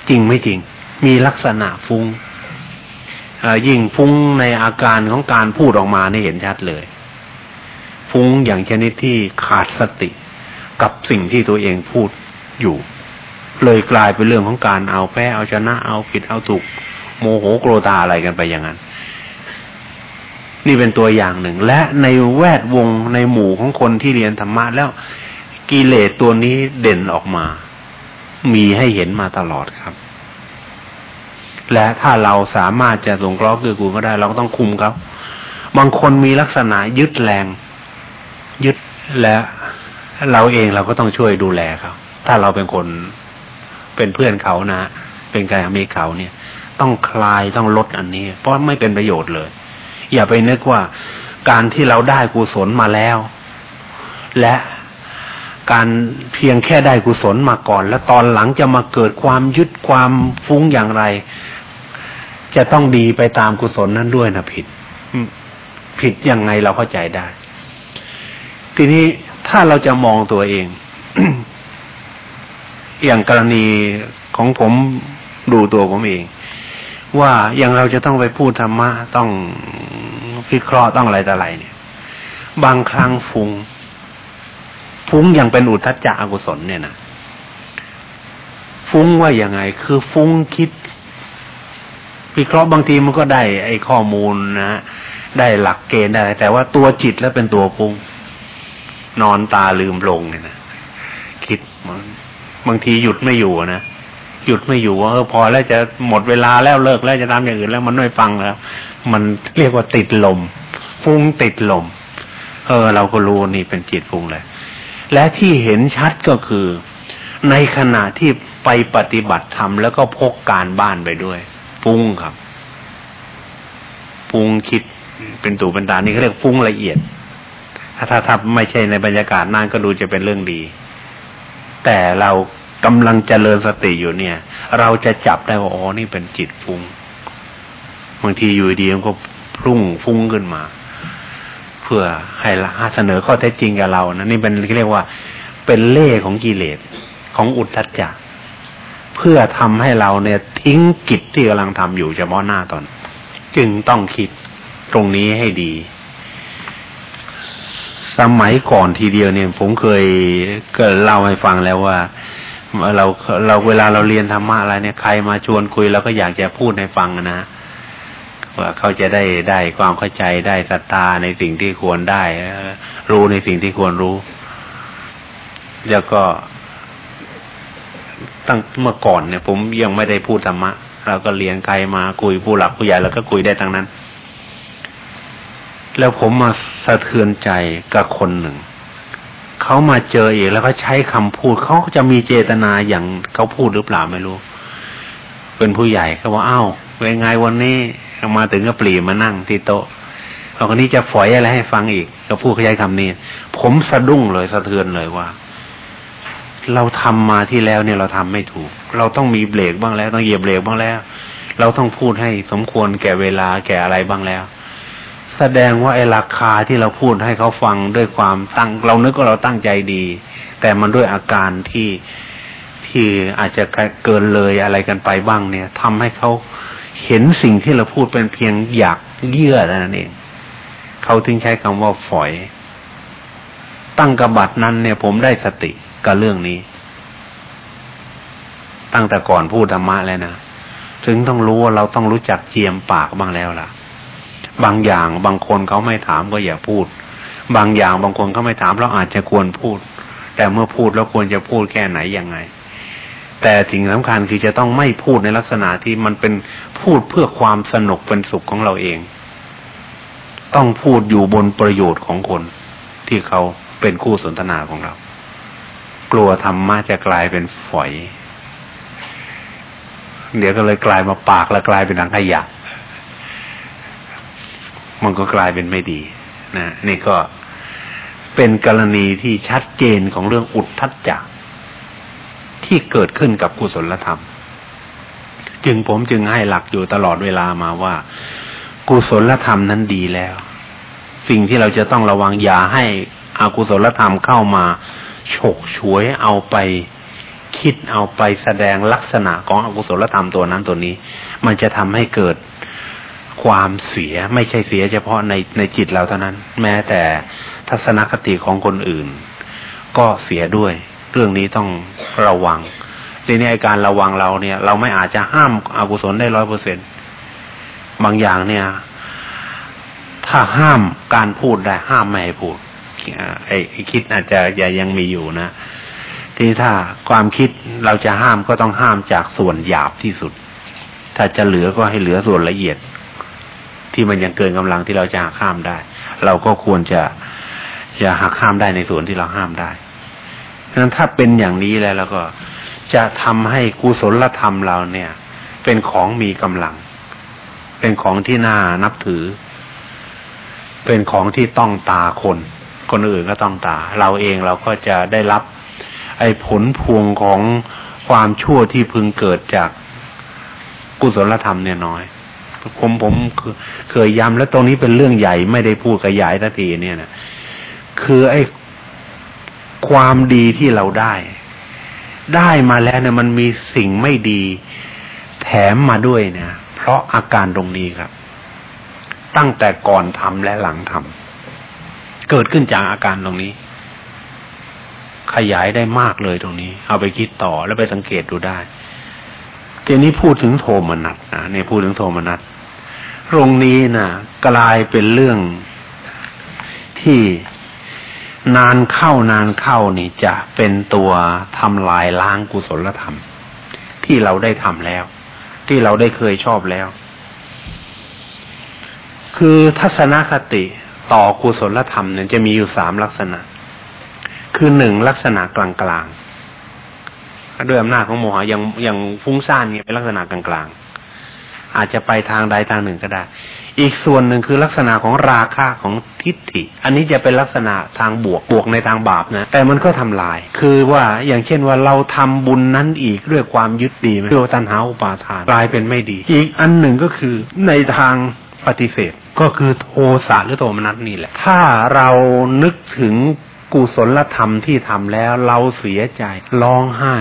จริงไม่จริง มีลักษณะฟุง้งยิ่งฟุ้งในอาการของการพูดออกมานี่เห็นชัดเลย ฟุ้งอย่างชนิดที่ขาดสติกับสิ่งที่ตัวเองพูดอยู่ เลยกลายเป็นเรื่องของการเอาแพ้เอาชนะเอาผิดเอาถูก โมโหโกรธาอะไรกันไปอย่างนั้น นี่เป็นตัวอย่างหนึ่ง และในแวดวงในหมู่ของคนที่เรียนธรรมะแล้ว กิเลสตัวนี้เด่นออกมา มีให้เห็นมาตลอดครับ และถ้าเราสามารถจะสงเคราะห์คือกูก็ได้ เราก็ต้องคุมเขาบางคนมีลักษณะยึดแรง ยึดและเราเองเราก็ต้องช่วยดูแลเขาถ้าเราเป็นคนเป็นเพื่อนเขานะ เป็นกายมีเขาเนี่ย ต้องคลายต้องลดอันนี้ เพราะไม่เป็นประโยชน์เลย อย่าไปนึกว่าการที่เราได้กุศลมาแล้ว และ การเพียงแค่ได้กุศลมาก่อน แล้วตอนหลังจะมาเกิดความยึดความฟุ้งอย่างไร จะต้องดีไปตามกุศลนั้นด้วยนะผิดผิดยังไงเราเข้าใจได้ ทีนี้ถ้าเราจะมองตัวเอง อย่างกรณีของผมดูตัวผมเอง ว่าอย่างเราจะต้องไปพูดธรรมะต้องพิเคราะห์ต้องอะไรต่ออะไรเนี่ย บางครั้งฟุง้ง ฟุ้งอย่างเป็นอุทจจะอกุศลเนี่ยนะฟุ้งว่าอย่างไง คือฟุ้งคิดวิเคราะห์บางทีมันก็ได้ ไอ้ข้อมูลนะได้หลักเกณฑ์ได้ แต่ว่าตัวจิตแล้วเป็นตัวฟุ้งนอนตาลืมลงเนี่ยนะคิดบางทีหยุดไม่อยู่นะหยุดไม่อยู่ว่าเออพอแล้วจะหมดเวลาแล้วเลิกแล้วจะทำอย่างอื่นแล้วมันไม่ฟังแล้ว มันเรียกว่าติดลม ฟุ้งติดลม เออ เราก็รู้นี่เป็นจิตฟุ้งเลย และที่เห็นชัดก็คือ ในขณะที่ไปปฏิบัติธรรมแล้วก็พกการบ้านไปด้วยฟุ้งครับฟุ้งคิดเป็นตู่เป็นตานี่เขาเรียกฟุ้งละเอียด ถ้าถ้าถ้าไม่ใช่ในบรรยากาศนั่นก็ดูจะเป็นเรื่องดี แต่เรากำลังเจริญสติอยู่เนี่ย เราจะจับได้ว่าอ๋อนี่เป็นจิตฟุง้งบางทีอยู่ดีมันก็พุ่งฟุ้งขึ้นมา เพื่อให้เสนอข้อเท็จจริงกับเรานะนี่เป็นเรียกว่า เป็นเล่ของกิเลสของอุทธัจจะเพื่อทำให้เราเนี่ยทิ้งกิจที่กำลังทำอยู่เฉพาะหน้าตอนจึงต้องคิดตรงนี้ให้ดี สมัยก่อนทีเดียวเนี่ย ผมเคยก็เล่าให้ฟังแล้วว่า เราเราเวลาเราเรียนธรรมะอะไรเนี่ยใครมาชวนคุยเราก็อยากจะพูดให้ฟังนะ ว่าเขาจะได้ได้ความเข้าใจได้ศรัทธาในสิ่งที่ควรได้ รู้ในสิ่งที่ควรรู้ แล้วก็ตั้งเมื่อก่อนเนี่ย ผมยังไม่ได้พูดธรรมะเราก็เรียนใครมาคุยผู้หลักผู้ใหญ่แล้วก็คุยได้ทั้งนั้น แล้วผมมาสะเทือนใจกับคนหนึ่งเขามาเจออีกแล้วเขาใช้คำพูดเขาจะมีเจตนาอย่างเขาพูดหรือเปล่าไม่รู้ เป็นผู้ใหญ่เขาว่าอ้าวเป็นไงวันนี้ มาถึงก็ปรีมานั่งที่โต๊ะเขาคนนี้จะฝอยอะไรให้ฟังอีกเขาพูดเขาใช้คำนี้ ผมสะดุ้งเลยสะเทือนเลยว่า เราทำมาที่แล้วเนี่ยเราทำไม่ถูก เราต้องมีเบรกบ้างแล้ว ต้องเหยียบเบรกบ้างแล้ว เราต้องพูดให้สมควรแก่เวลาแก่อะไรบ้างแล้ว แสดงว่าไอ้ราคาที่เราพูดให้เขาฟังด้วยความตั้ง เรานึกว่าเราตั้งใจดี แต่มันด้วยอาการที่ที่อาจจะเกินเลยอะไรกันไปบ้างเนี่ยทำให้เขา เห็นสิ่งที่เราพูดเป็นเพียงอยากเยื่อนั่นเองเขาถึงใช้คำว่าฝอย ตั้งกระบัดนั้นเนี่ย ผมได้สติกับเรื่องนี้ ตั้งแต่ก่อนพูดธรรมะแล้วนะถึงต้องรู้ว่าเราต้องรู้จักเจียมปากบ้างแล้วล่ะ บางอย่างบางคนเขาไม่ถามก็อย่าพูด บางอย่างบางคนเขาไม่ถามเราอาจจะควรพูด แต่เมื่อพูดแล้วควรจะพูดแค่ไหนยังไง แต่สิ่งสำคัญคือจะต้องไม่พูดในลักษณะที่มันเป็น พูดเพื่อความสนุกเป็นสุขของเราเอง ต้องพูดอยู่บนประโยชน์ของคนที่เขาเป็นคู่สนทนาของเรา กลัวธรรมะจะกลายเป็นฝอย เดี๋ยวก็เลยกลายมาปากแล้วกลายเป็นหนังขยะมันก็กลายเป็นไม่ดี นะนี่ก็เป็นกรณีที่ชัดเจนของเรื่องอุทธัจจะที่เกิดขึ้นกับกุศลธรรม จึงผมจึงให้หลักอยู่ตลอดเวลามาว่า กุศลธรรมนั้นดีแล้ว สิ่งที่เราจะต้องระวังอย่าให้อากุศลธรรมเข้ามาฉกฉวยเอาไปคิดเอาไปแสดงลักษณะของอกุศลธรรมตัวนั้นตัวนี้ มันจะทำให้เกิดความเสียไม่ใช่เสียเฉพาะในในจิตเราเท่านั้น แม้แต่ทัศนคติของคนอื่น ก็เสียด้วย เรื่องนี้ต้องระวัง ทีนี้การระวังเราเนี่ย เราไม่อาจจะห้ามอกุศลได้ร้อยเปอร์เซ็นบางอย่างเนี่ย ถ้าห้ามการพูดได้ห้ามไม่ให้พูดไอ้คิดอาจจะยังมีอยู่นะที่ถ้าความคิดเราจะห้ามก็ต้องห้ามจากส่วนหยาบที่สุด ถ้าจะเหลือก็ให้เหลือส่วนละเอียด ที่มันยังเกินกำลังที่เราจะหักห้ามได้ เราก็ควรจะจะหักห้ามได้ในส่วนที่เราห้ามได้ดังนั้นถ้าเป็นอย่างนี้แล้วแล้วก็ จะทำให้กุศลธรรมเราเนี่ย เป็นของมีกำลัง เป็นของที่น่านับถือ เป็นของที่ต้องตาคน คนอื่นก็ต้องตา เราเองเราก็จะได้รับ ไอ้ผลพวงของความชั่วที่พึงเกิดจากกุศลธรรมเนี่ยน้อย ผมผมเคยย้ำแล้วตรงนี้เป็นเรื่องใหญ่ไม่ได้พูดขยายทันทีเนี่ยนะคือไอ้ความดีที่เราได้ ได้มาแล้วเนี่ยมันมีสิ่งไม่ดี แถมมาด้วยเนี่ยเพราะอาการตรงนี้ครับ ตั้งแต่ก่อนทำและหลังทำเกิดขึ้นจากอาการตรงนี้ ขยายได้มากเลยตรงนี้ เอาไปคิดต่อแล้วไปสังเกตดูได้ทีนี้พูดถึงโทมนัสนะเนี่ยพูดถึงโทมนัสตรงนี้นะกลายเป็นเรื่องที่ นานเข้านานเข้านี่จะเป็นตัวทำลายล้างกุศลธรรม ที่เราได้ทำแล้ว ที่เราได้เคยชอบแล้ว คือทัศนคติต่อกุศลธรรมเนี่ยจะมีอยู่สามลักษณะ คือหนึ่งลักษณะกลางๆด้วยอำนาจของโมหะยังยังฟุ้งซ่านเนี่ยเป็นลักษณะกลางๆอาจจะไปทางใดทางหนึ่งก็ได้ อีกส่วนหนึ่งคือลักษณะของราคะของทิฏฐิ อันนี้จะเป็นลักษณะทางบวกบวกในทางบาปนะ แต่มันก็ทำลาย คือว่าอย่างเช่นว่าเราทำบุญนั้นอีกด้วยความยึดดีด้วยตัณหาอุปาทานกลายเป็นไม่ดี อีกอันหนึ่งก็คือในทางปฏิเสธก็คือโทสะหรือโทมนัสนี่แหละ ถ้าเรานึกถึงกุศลธรรมที่ทำแล้วเราเสียใจร้องไห้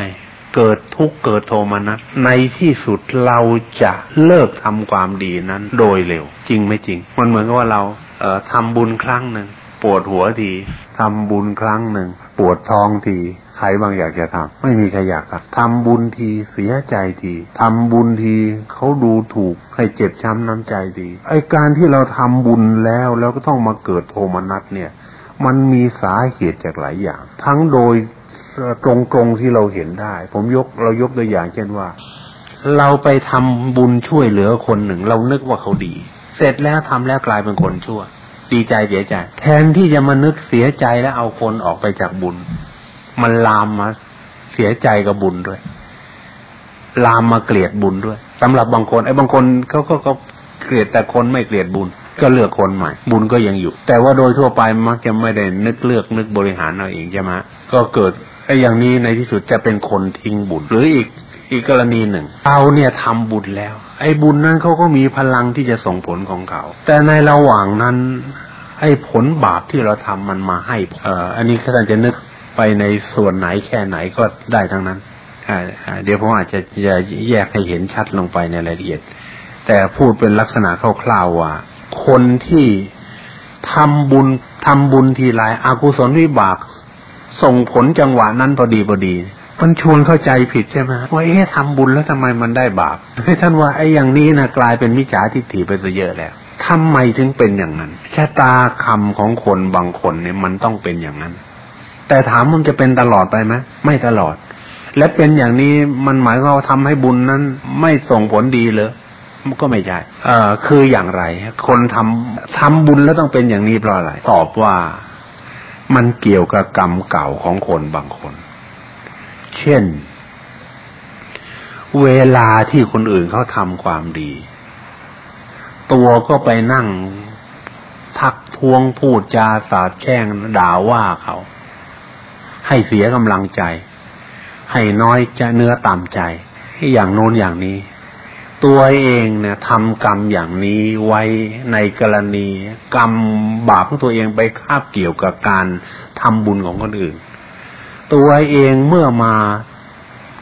เกิดทุกข์เกิดโทมนัสในที่สุดเราจะเลิกทำความดีนั้น โดยเร็ว จริงไม่จริง มันเหมือนกับว่าเราเออทำบุญครั้งหนึ่งปวดหัวทีทำบุญครั้งหนึ่งปวดท้องทีใครบางอยากจะทำไม่มีใครอยากครับทำบุญทีเสียใจทีทำบุญทีเขาดูถูกให้เจ็บช้ำน้ำใจดีไอการที่เราทำบุญแล้วแล้วก็ต้องมาเกิดโทมนัสเนี่ย มันมีสาเหตุจากหลายอย่าง ทั้งโดย ตรงๆที่เราเห็นได้ ผมยกเรายกตัวอย่าง เช่นว่า เราไปทำบุญช่วยเหลือคนหนึ่ง เรานึกว่าเขาดี เสร็จแล้วทำแล้วกลายเป็นคนชั่ว ดีใจเสียใจ แทนที่จะมานึกเสียใจแล้วเอาคนออกไปจากบุญ มันลามมาเสียใจกับบุญด้วย ลามมาเกลียดบุญด้วยสำหรับบางคนไอ้บางคนเขาก็ก็เกลียดแต่คนไม่เกลียดบุญก็เลือกคนใหม่ บุญก็ยังอยู่ แต่ว่าโดยทั่วไปมักจะไม่ได้นึกเลือกนึกบริหารเอาเองใช่ไหมก็เกิด ไอ้อย่างนี้ในที่สุดจะเป็นคนทิ้งบุญหรืออีกอีกกรณีหนึ่งเราเนี่ยทำบุญแล้ว ไอ้บุญนั้นเขาก็มีพลังที่จะส่งผลของเขา แต่ในระหว่างนั้น ไอ้ผลบาปที่เราทำมันมาให้เอ่ออันนี้ท่านจะนึกไปในส่วนไหนแค่ไหนก็ได้ทั้งนั้นเดี๋ยวผมอาจจะจะแยกให้เห็นชัดลงไปในรายละเอียด แต่พูดเป็นลักษณะคร่าวๆว่า คนที่ทำบุญทำบุญทีไรอกุศลวิบาก ส่งผลจังหวะนั้นพอดีพอดี มันชวนเข้าใจผิดใช่ไหมว่าเอ๊ะทำบุญแล้วทำไมมันได้บาปให้ท่านว่าไอ้อย่างนี้นะกลายเป็นมิจฉาทิฏฐิไปซะเยอะแล้วทำไมถึงเป็นอย่างนั้นชะตาคำของคนบางคนเนี่ยมันต้องเป็นอย่างนั้น แต่ถามมันจะเป็นตลอดไปไหมไม่ตลอด และเป็นอย่างนี้มันหมายความว่าทำให้บุญนั้น ไม่ส่งผลดีเลยก็ไม่ใช่เอ่อคืออย่างไร คนทำทำบุญแล้วต้องเป็นอย่างนี้เพราะอะไร ตอบว่า มันเกี่ยวกับกรรมเก่าของคนบางคน เช่น เวลาที่คนอื่นเขาทำความดี ตัวก็ไปนั่งทักท้วงพูดจาสาดแช่งด่าว่าเขา ให้เสียกำลังใจ ให้น้อยจะเนื้อต่ำใจ อย่างโน้นอย่างนี้ ตัวเองเนี่ยทำกรรมอย่างนี้ไว้ในกรณี กรรมบาปของตัวเองไปคาบเกี่ยวกับการทำบุญของคนอื่น ตัวเองเมื่อมา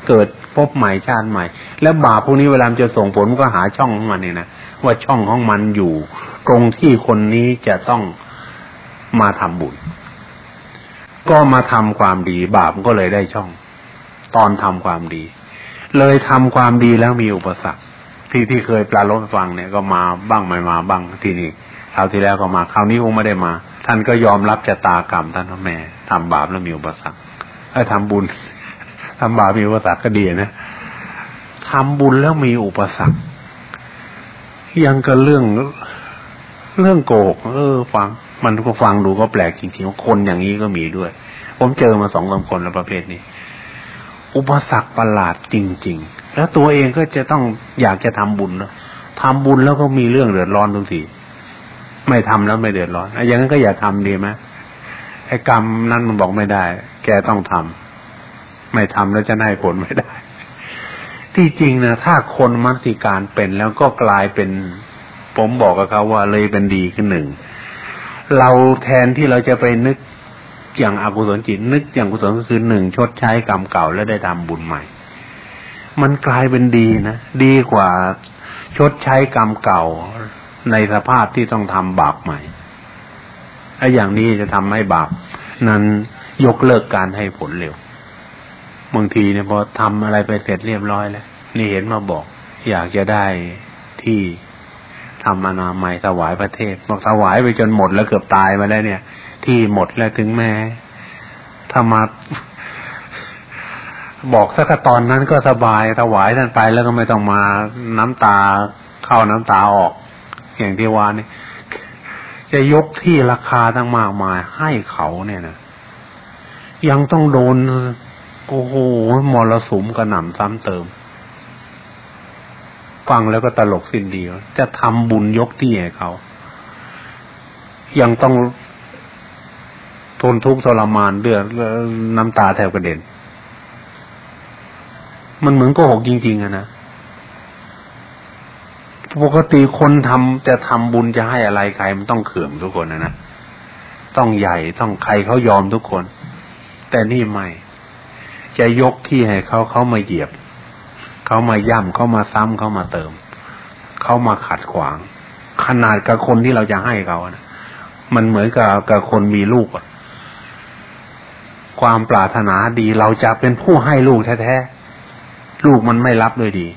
เกิดพบใหม่ชาติใหม่ แล้วบาปพวกนี้เวลาจะส่งผลก็หาช่องของมันเนี่ยนะว่าช่องของมันอยู่ ตรงที่คนนี้จะต้องมาทำบุญ ก็มาทำความดี บาปก็เลยได้ช่อง ตอนทำความดีเลยทำความดีแล้วมีอุปสรรค ที่ที่เคยปลาลบฟังเนี่ยก็มาบ้างไม่มาบ้างที่นี่คราวที่แล้วก็มาคราวนี้คงไม่ได้มา ท่านก็ยอมรับชะตากรรมท่านพ่อแม่ทำบาปแล้วมีอุปสรรคไอ้ทำบุญทำบาปมีอุปสรรคก็ดีนะทำบุญแล้วมีอุปสรรค ยังก็เรื่องเรื่องโกหกเออ ฟัง มันก็ฟังดูก็แปลกจริงๆว่าคนอย่างนี้ก็มีด้วย ผมเจอมาสองสามคนแล้วประเภทนี้ อุปสรรคประหลาดจริง ๆ แล้วตัวเองก็จะต้องอยากจะทำบุญแล้วทำบุญแล้วก็มีเรื่องเดือดร้อนทุกทีไม่ทำแล้วไม่เดือดร้อนอย่างนั้นก็อย่าทำดีไหมไอ้กรรมนั้นมันบอกไม่ได้ แกต้องทำไม่ทำแล้วจะได้ผลไม่ได้ ที่จริงนะถ้าคนมัติการเป็นแล้วก็กลายเป็น ผมบอกกับเขาว่าเลยเป็นดีขึ้นหนึ่งเราแทนที่เราจะไปนึกอย่างอากุศลจิตนึกอย่างกุศลก็คือหนึ่งชดใช้กรรมเก่าแล้วได้ทำบุญใหม่ มันกลายเป็นดีนะ ดีกว่าชดใช้กรรมเก่าในสภาพที่ต้องทำบาปใหม่ไอ้อย่างนี้จะทำให้บาปนั้นยกเลิกการให้ผลเร็ว บางทีเนี่ยพอทำอะไรไปเสร็จเรียบร้อยแล้ว นี่เห็นมาบอก อยากจะได้ที่ทำอนามัยถวายประเทศบอกถวายไปจนหมดแล้วเกือบตายมาแล้วเนี่ย ที่หมดแล้วถึงแม้ถ้ามา บอกสักตอนนั้นก็สบายถวายท่านไปแล้วก็ไม่ต้องมาน้ำตาเข้าน้ำตาออก อย่างที่ว่านี่จะยกที่ราคาตั้งมากมายให้เขาเนี่ยนะยังต้องโดนโอ้โหมรสุมกระหน่ำซ้ำเติม ฟังแล้วก็ตลกสิ้นดีจะทำบุญยกที่ให้เขา ยังต้องทนทุกข์ทรมานเดือดน้ำตาแทบกระเด็น มันเหมือนโกหกจริง ๆอะนะปกติคนทำจะทำบุญจะให้อะไรใครมันต้องเขื่องทุกคนนะนะต้องใหญ่ต้องใครเขายอมทุกคน แต่นี่ไม่ จะยกที่ให้เขาเขามาเหยียบ เขามาย่ำเขามาซ้ำเขามาเติม เขามาขัดขวาง ขนาดกับคนที่เราจะให้เขานะมันเหมือนกับกับคนมีลูกอะความปรารถนาดีเราจะเป็นผู้ให้ลูกแท้ๆ ลูกมันไม่รับด้วยดี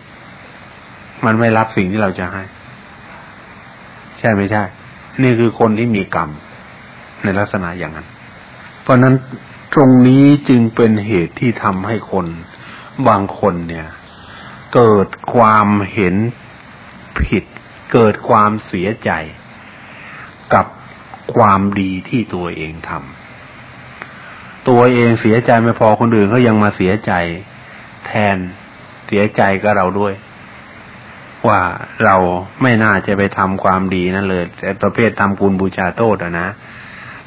มันไม่รับสิ่งที่เราจะให้ ใช่ไม่ใช่ นี่คือคนที่มีกรรมในลักษณะอย่างนั้น เพราะนั้นตรงนี้จึงเป็นเหตุที่ทำให้คนบางคนเนี่ย เกิดความเห็นผิด เกิดความเสียใจกับความดีที่ตัวเองทำตัวเองเสียใจไม่พอคนอื่นเขายังมาเสียใจแทน เสียใจกับเราด้วย ว่าเราไม่น่าจะไปทำความดีนั่นเลย แต่ประเภททำคุณบูชาโทษอะนะ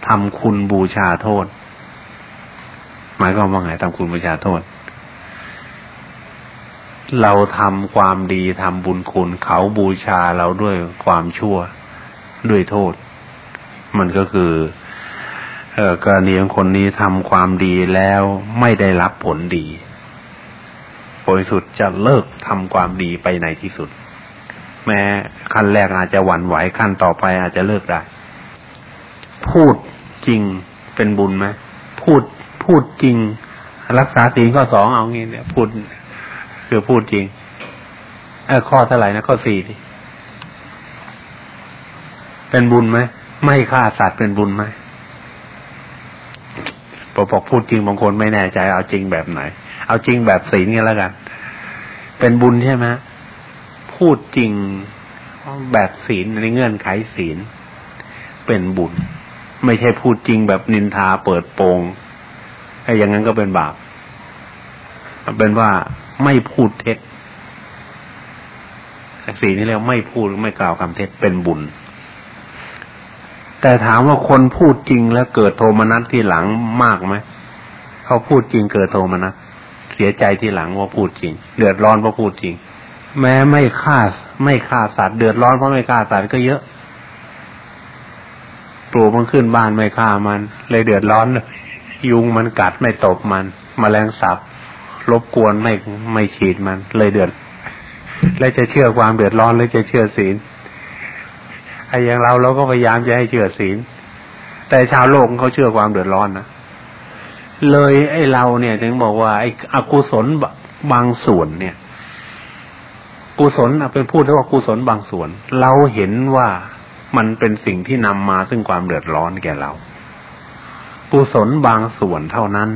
ทำคุณบูชาโทษ หมายความว่าไงทำคุณบูชาโทษ เราทำความดีทำบุญคุณ เขาบูชาเราด้วยความชั่วด้วยโทษ มันก็คือเออกรณีของคนนี้ทำความดีแล้วไม่ได้รับผลดี ผลสุดจะเลิกทำความดีไปในที่สุด แม้ขั้นแรกอาจจะหวั่นไหวขั้นต่อไปอาจจะเลิกได้ พูดจริงเป็นบุญไหมพูดพูดจริง รักษาศีลข้อสองเอางี้เนี่ย พูด คือพูดจริงเออข้อเท่าไหร่นะข้อสี่ดิเป็นบุญไหมไม่ฆ่าสัตว์เป็นบุญไหมพอบอกพูดจริงบางคนไม่แน่ใจเอาจริงแบบไหน เอาจริงแบบศีลกันแล้วกัน เป็นบุญใช่ไหมพูดจริงแบบศีลในเงื่อนไขศีล เป็นบุญ ไม่ใช่พูดจริงแบบนินทาเปิดโปงไอ้อย่างนั้นก็เป็นบาปเป็นว่าไม่พูดเท็จศีลนี่เรียกไม่พูดไม่กล่าวคำเท็จเป็นบุญ แต่ถามว่าคนพูดจริงแล้วเกิดโทมนัสที่หลังมากไหมเขาพูดจริงเกิดโทมนัส เสียใจที่หลังว่าพูดจริง เดือดร้อนเพราะพูดจริง แม้ไม่ฆ่าไม่ฆ่าสัตว์เดือดร้อนเพราะไม่ฆ่าสัตว์ก็เยอะ ปลูกมันขึ้นบ้านไม่ฆ่ามัน เลยเดือดร้อนยุงมันกัดไม่ตบมันมแมลงสับรบกวนไม่ไม่ฉีดมัน เลยเดือด แล้วจะเชื่อความเดือดร้อนหรือจะเชื่อศีลไอ้อย่างเราเราก็พยายามจะให้เชื่อศีลแต่ชาวโลกเขาเชื่อความเดือดร้อนนะ เลยไอ้เราเนี่ยถึงบอกว่าไอ้อกุศลบางส่วนเนี่ย กุศลเป็นพูดได้ว่ากุศลบางส่วน เราเห็นว่ามันเป็นสิ่งที่นำมาซึ่งความเดือดร้อนแก่เรา กุศลบางส่วนเท่านั้น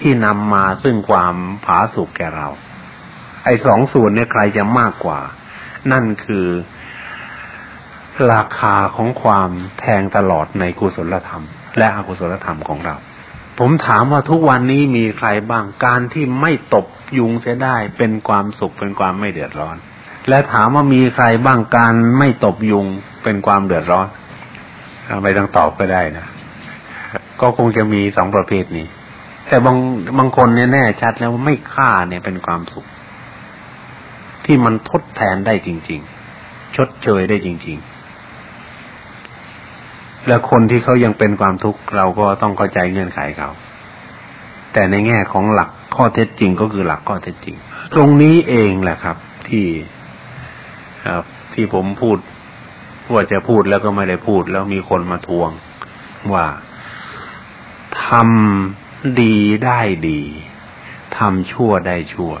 ที่นำมาซึ่งความผาสุกแก่เรา ไอ้สองส่วนเนี่ยใครจะมากกว่า นั่นคือราคาของความแทงตลอดในกุศลธรรม และอกุศลธรรมของเรา ผมถามว่าทุกวันนี้มีใครบ้างการที่ไม่ตบยุงเสียได้เป็นความสุขเป็นความไม่เดือดร้อน และถามว่ามีใครบ้างการไม่ตบยุงเป็นความเดือดร้อนไม่ต้องตอบก็ได้นะก็คงจะมีสองประเภทนี้ แต่บางบางคนเนี่ยแน่ชัดแล้วไม่ฆ่าเนี่ยเป็นความสุข ที่มันทดแทนได้จริง ๆ ชดเชยได้จริง ๆ และคนที่เขายังเป็นความทุกข์เราก็ต้องเข้าใจเงื่อนไขเขา แต่ในแง่ของหลักข้อเท็จจริงก็คือหลักข้อเท็จจริง ตรงนี้เองแหละครับ ที่ครับที่ผมพูดว่าจะพูดแล้วก็ไม่ได้พูด แล้วมีคนมาทวงว่าทำดีได้ดีทำชั่วได้ชั่ว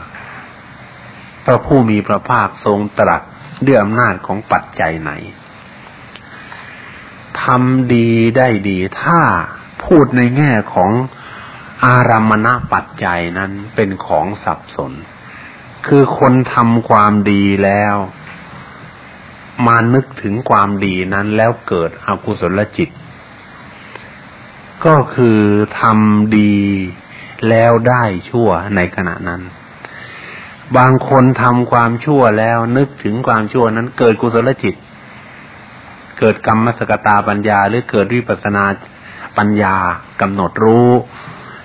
พระผู้มีพระภาคทรงตรัสด้วยอำนาจของปัจจัยไหน ทำดีได้ดี ถ้าพูดในแง่ของอารามณปัจจัยนั้นเป็นของสับสน คือคนทำความดีแล้ว มานึกถึงความดีนั้นแล้วเกิดอกุศลจิต ก็คือทำดีแล้วได้ชั่วในขณะนั้น บางคนทำความชั่วแล้วนึกถึงความชั่วนั้นเกิดกุศลจิต เกิดกรรมสกตาปัญญา หรือเกิดวิปัสนาปัญญากำหนดรู้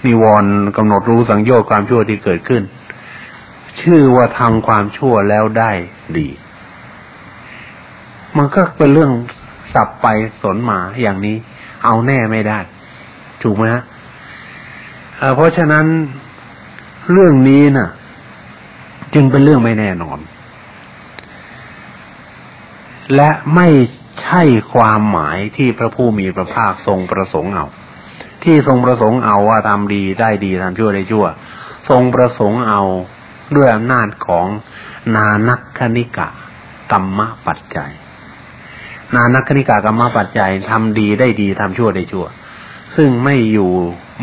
นิวรณ์กำหนดรู้สังโยชน์ความชั่วที่เกิดขึ้น ชื่อว่าทำความชั่วแล้วได้ดี มันก็เป็นเรื่องสับไปสนมาอย่างนี้ เอาแน่ไม่ได้ ถูกไหมฮะเพราะฉะนั้นเรื่องนี้นะ่ะ จึงเป็นเรื่องไม่แน่นอน และไม่ ใช่ความหมายที่พระผู้มีพระภาคทรงประสงค์เอา ที่ทรงประสงค์เอาว่าทำดีได้ดีทำชั่วได้ชั่ว ทรงประสงค์เอาด้วยอำนาจของนานักคณิกะกรรมปัจจัย นานักคณิกากรรมปัจจัยทำดีได้ดีทำชั่วได้ชั่ว ซึ่งไม่อยู่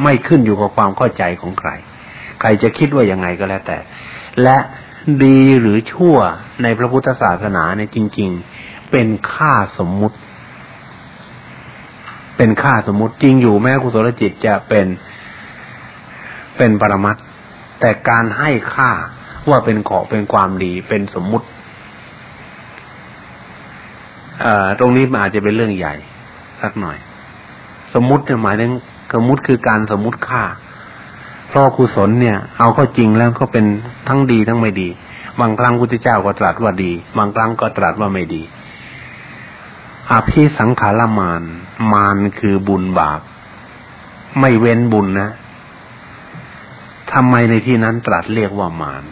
ไม่ขึ้นอยู่กับความเข้าใจของใคร ใครจะคิดว่ายังไงก็แล้วแต่ และดีหรือชั่วในพระพุทธศาสนาเนี่ยจริง ๆ เป็นค่าสมมุติ เป็นค่าสมมุติจริงอยู่แม้กุศลจิตจะเป็นเป็นปรมัตแต่การให้ค่าว่าเป็นขอเป็นความดีเป็นสมมุติตรงนี้มันอาจจะเป็นเรื่องใหญ่สักหน่อย สมมุติหมายถึงสมมุติคือการสมมุติค่าเพราะกุศลเนี่ย เอาเข้าจริงแล้วก็เป็นทั้งดีทั้งไม่ดี บางครั้งพุทธเจ้าก็ตรัสว่าดี บางครั้งก็ตรัสว่าไม่ดี อาภิสังขารมาน มานคือบุญบาป ไม่เว้นบุญนะทำไมในที่นั้นตรัสเรียกว่ามาน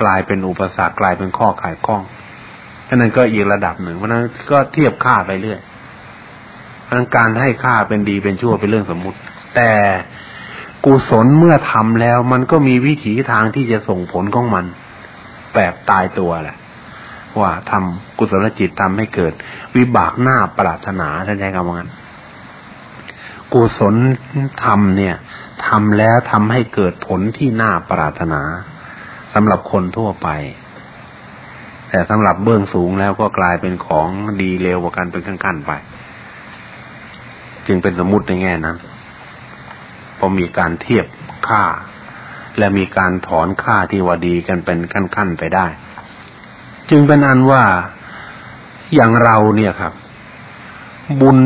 กลายเป็นอุปสรรคกลายเป็นข้อขายข้องอันนั้นก็อีกระดับหนึ่งเพราะนั้นก็เทียบค่าไปเรื่อยเพราะนั้นการให้ค่าเป็นดีเป็นชั่วเป็นเรื่องสมมุติ แต่กุศลเมื่อทำแล้ว มันก็มีวิถีทางที่จะส่งผลของมัน แบบตายตัวแหละ ว่าทำกุศลจิตทำให้เกิด วิบากหน้าปรารถนาท่านใช้คำว่างั้นกุศลทำเนี่ยทำแล้วทำให้เกิดผลที่น่าปรารถนาสำหรับคนทั่วไป แต่สำหรับเบื้องสูงแล้วก็กลายเป็นของดีเลวกว่ากันเป็นขั้นๆไป จึงเป็นสมมุติในแง่นั้นพอมีการเทียบค่า และมีการถอนค่าที่ว่าดีกันเป็นขั้นๆไปได้ จึงเป็นอันว่าอย่างเราเนี่ยครับ บุญ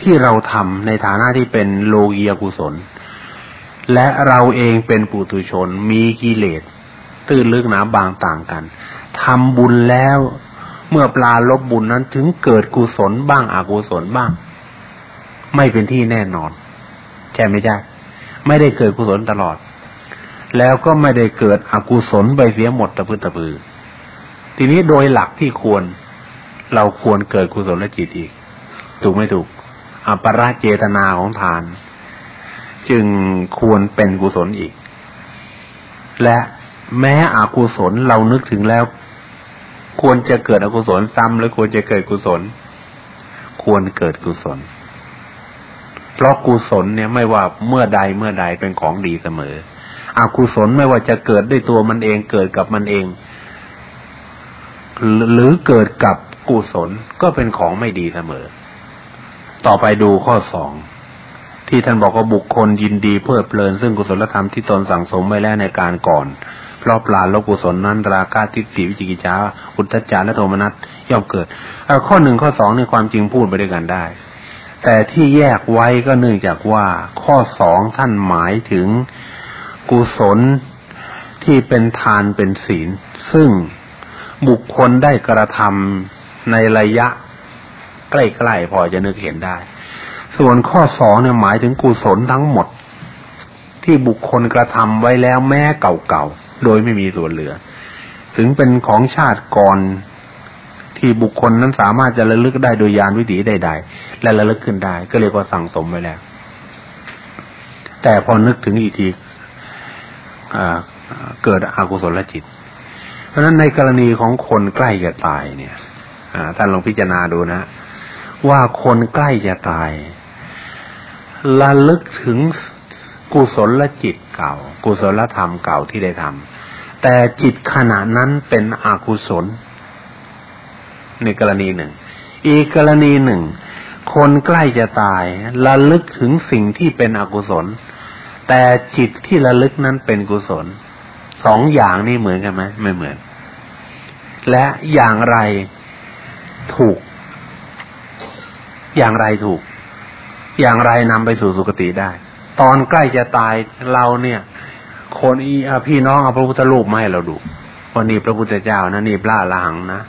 ที่เราทำในฐานะที่เป็นโลกียกุศล และเราเองเป็นปุถุชนมีกิเลสตื้นลึกหนาบางต่างกันทำบุญแล้วเมื่อปลาลบบุญนั้นถึงเกิดกุศลบ้างอกุศลบ้าง ไม่เป็นที่แน่นอนใช่ไหมจ๊ะไม่ได้เกิดกุศลตลอด แล้วก็ไม่ได้เกิดอกุศลไปเสียหมดตะพื้นตะพือ ทีนี้โดยหลักที่ควร เราควรเกิดกุศลจิตอีก ถูกไม่ถูกอปราเจตนาของทาน จึงควรเป็นกุศลอีก และแม้อกุศลเรานึกถึงแล้ว ควรจะเกิดอกุศลซ้ำหรือควรจะเกิดกุศล ควรเกิดกุศล เพราะกุศลเนี่ยไม่ว่าเมื่อใดเมื่อใดเป็นของดีเสมออกุศลไม่ว่าจะเกิดด้วยตัวมันเองเกิดกับมันเอง หรือเกิดกับกุศลก็เป็นของไม่ดีเสมอ ต่อไปดูข้อสองที่ท่านบอกว่าบุคคลยินดีเพลิดเพลิน ซึ่งกุศลธรรมที่ตนสั่งสมไว้แล้วในการก่อนเพราะปลาลบกุศลนั้นราคะทิฏฐิวิจิกิจาอุทธัจจาและโทมนัสย่อมเกิดข้อหนึ่งข้อสองในความจริงพูดไปด้วยกันได้ แต่ที่แยกไว้ก็เนื่องจากว่า ข้อสองท่านหมายถึงกุศลที่เป็นทานเป็นศีล ซึ่ง บุคคลได้กระทำในระยะ ใกล้ๆพอจะนึกเห็นได้ ส่วนข้อสองเนี่ยหมายถึงกุศลทั้งหมด ที่บุคคลกระทำไว้แล้วแม้เก่าๆ โดยไม่มีส่วนเหลือ ถึงเป็นของชาติก่อนที่บุคคลนั้นสามารถจะระลึกได้โดยยานวิถีใดๆ และระลึกขึ้นได้ ก็เรียกว่าสั่งสมไว้แล้ว แต่พอนึกถึงอีกทีเกิดอกุศลจิต เพราะฉะนั้นในกรณีของคนใกล้จะตายเนี่ยท่านลองพิจารณาดูนะ ว่าคนใกล้จะตายระลึกถึงกุศลลจิตเก่า กุศลธรรมเก่าที่ได้ทำแต่จิตขณะนั้นเป็นอกุศลในกรณีหนึ่ง อีกกรณีหนึ่ง คนใกล้จะตายระลึกถึงสิ่งที่เป็นอกุศล แต่จิตที่ระลึกนั้นเป็นกุศล สองอย่างนี่เหมือนกันไหมไม่เหมือน และอย่างไรถูก อย่างไรถูก อย่างไรนำไปสู่สุคติได้ ตอนใกล้จะตายเราเนี่ย คนอีพี่น้องเอาพระพุทธรูปมาให้เราดูวันนี้พระพุทธเจ้านะนี่พระลหังนะ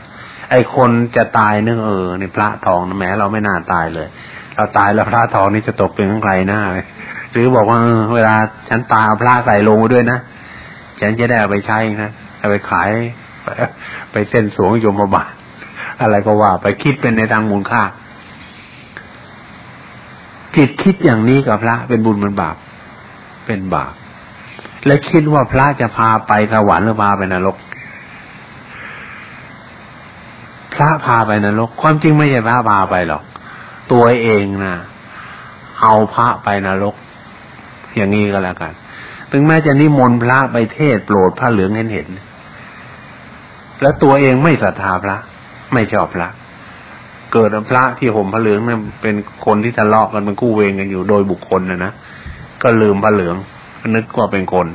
ไอคนจะตายเนึกเออนี่พระทองนะแม้เราไม่น่าตายเลย เราตายแล้วพระทองนี่จะตกเป็นของใครหน้าหรือบอกว่าเออเวลาฉันตายเอาพระใส่ลงด้วยนะ ฉันจะได้เอาไปใช้นะเอาไปขาย ไปเส้นสวงโยมบาทอะไรก็ว่า ไปคิดเป็นในทางมูลค่า จิตคิดอย่างนี้กับพระ เป็นบุญเป็นบาป เป็นบาป และคิดว่าพระจะพาไปสวรรค์หรือพาไปนรก พระพาไปนรก ความจริงไม่ใช่พระพาไปหรอก ตัวเองนะเอาพระไปนรก อย่างนี้ก็แล้วกัน ถึงแม้จะนิมนต์พระไปเทศโปรดพระเหลืองเห็นเห็น แล้วตัวเองไม่ศรัทธาพระ ไม่ชอบพระเกิดพระที่ห่มพระเหลืองเนี่ยเป็นคนที่ทะเลาะกันเป็นกู้เวงกันอยู่โดยบุคคลนะนะก็ลืมพระเหลืองนึกว่าเป็นคน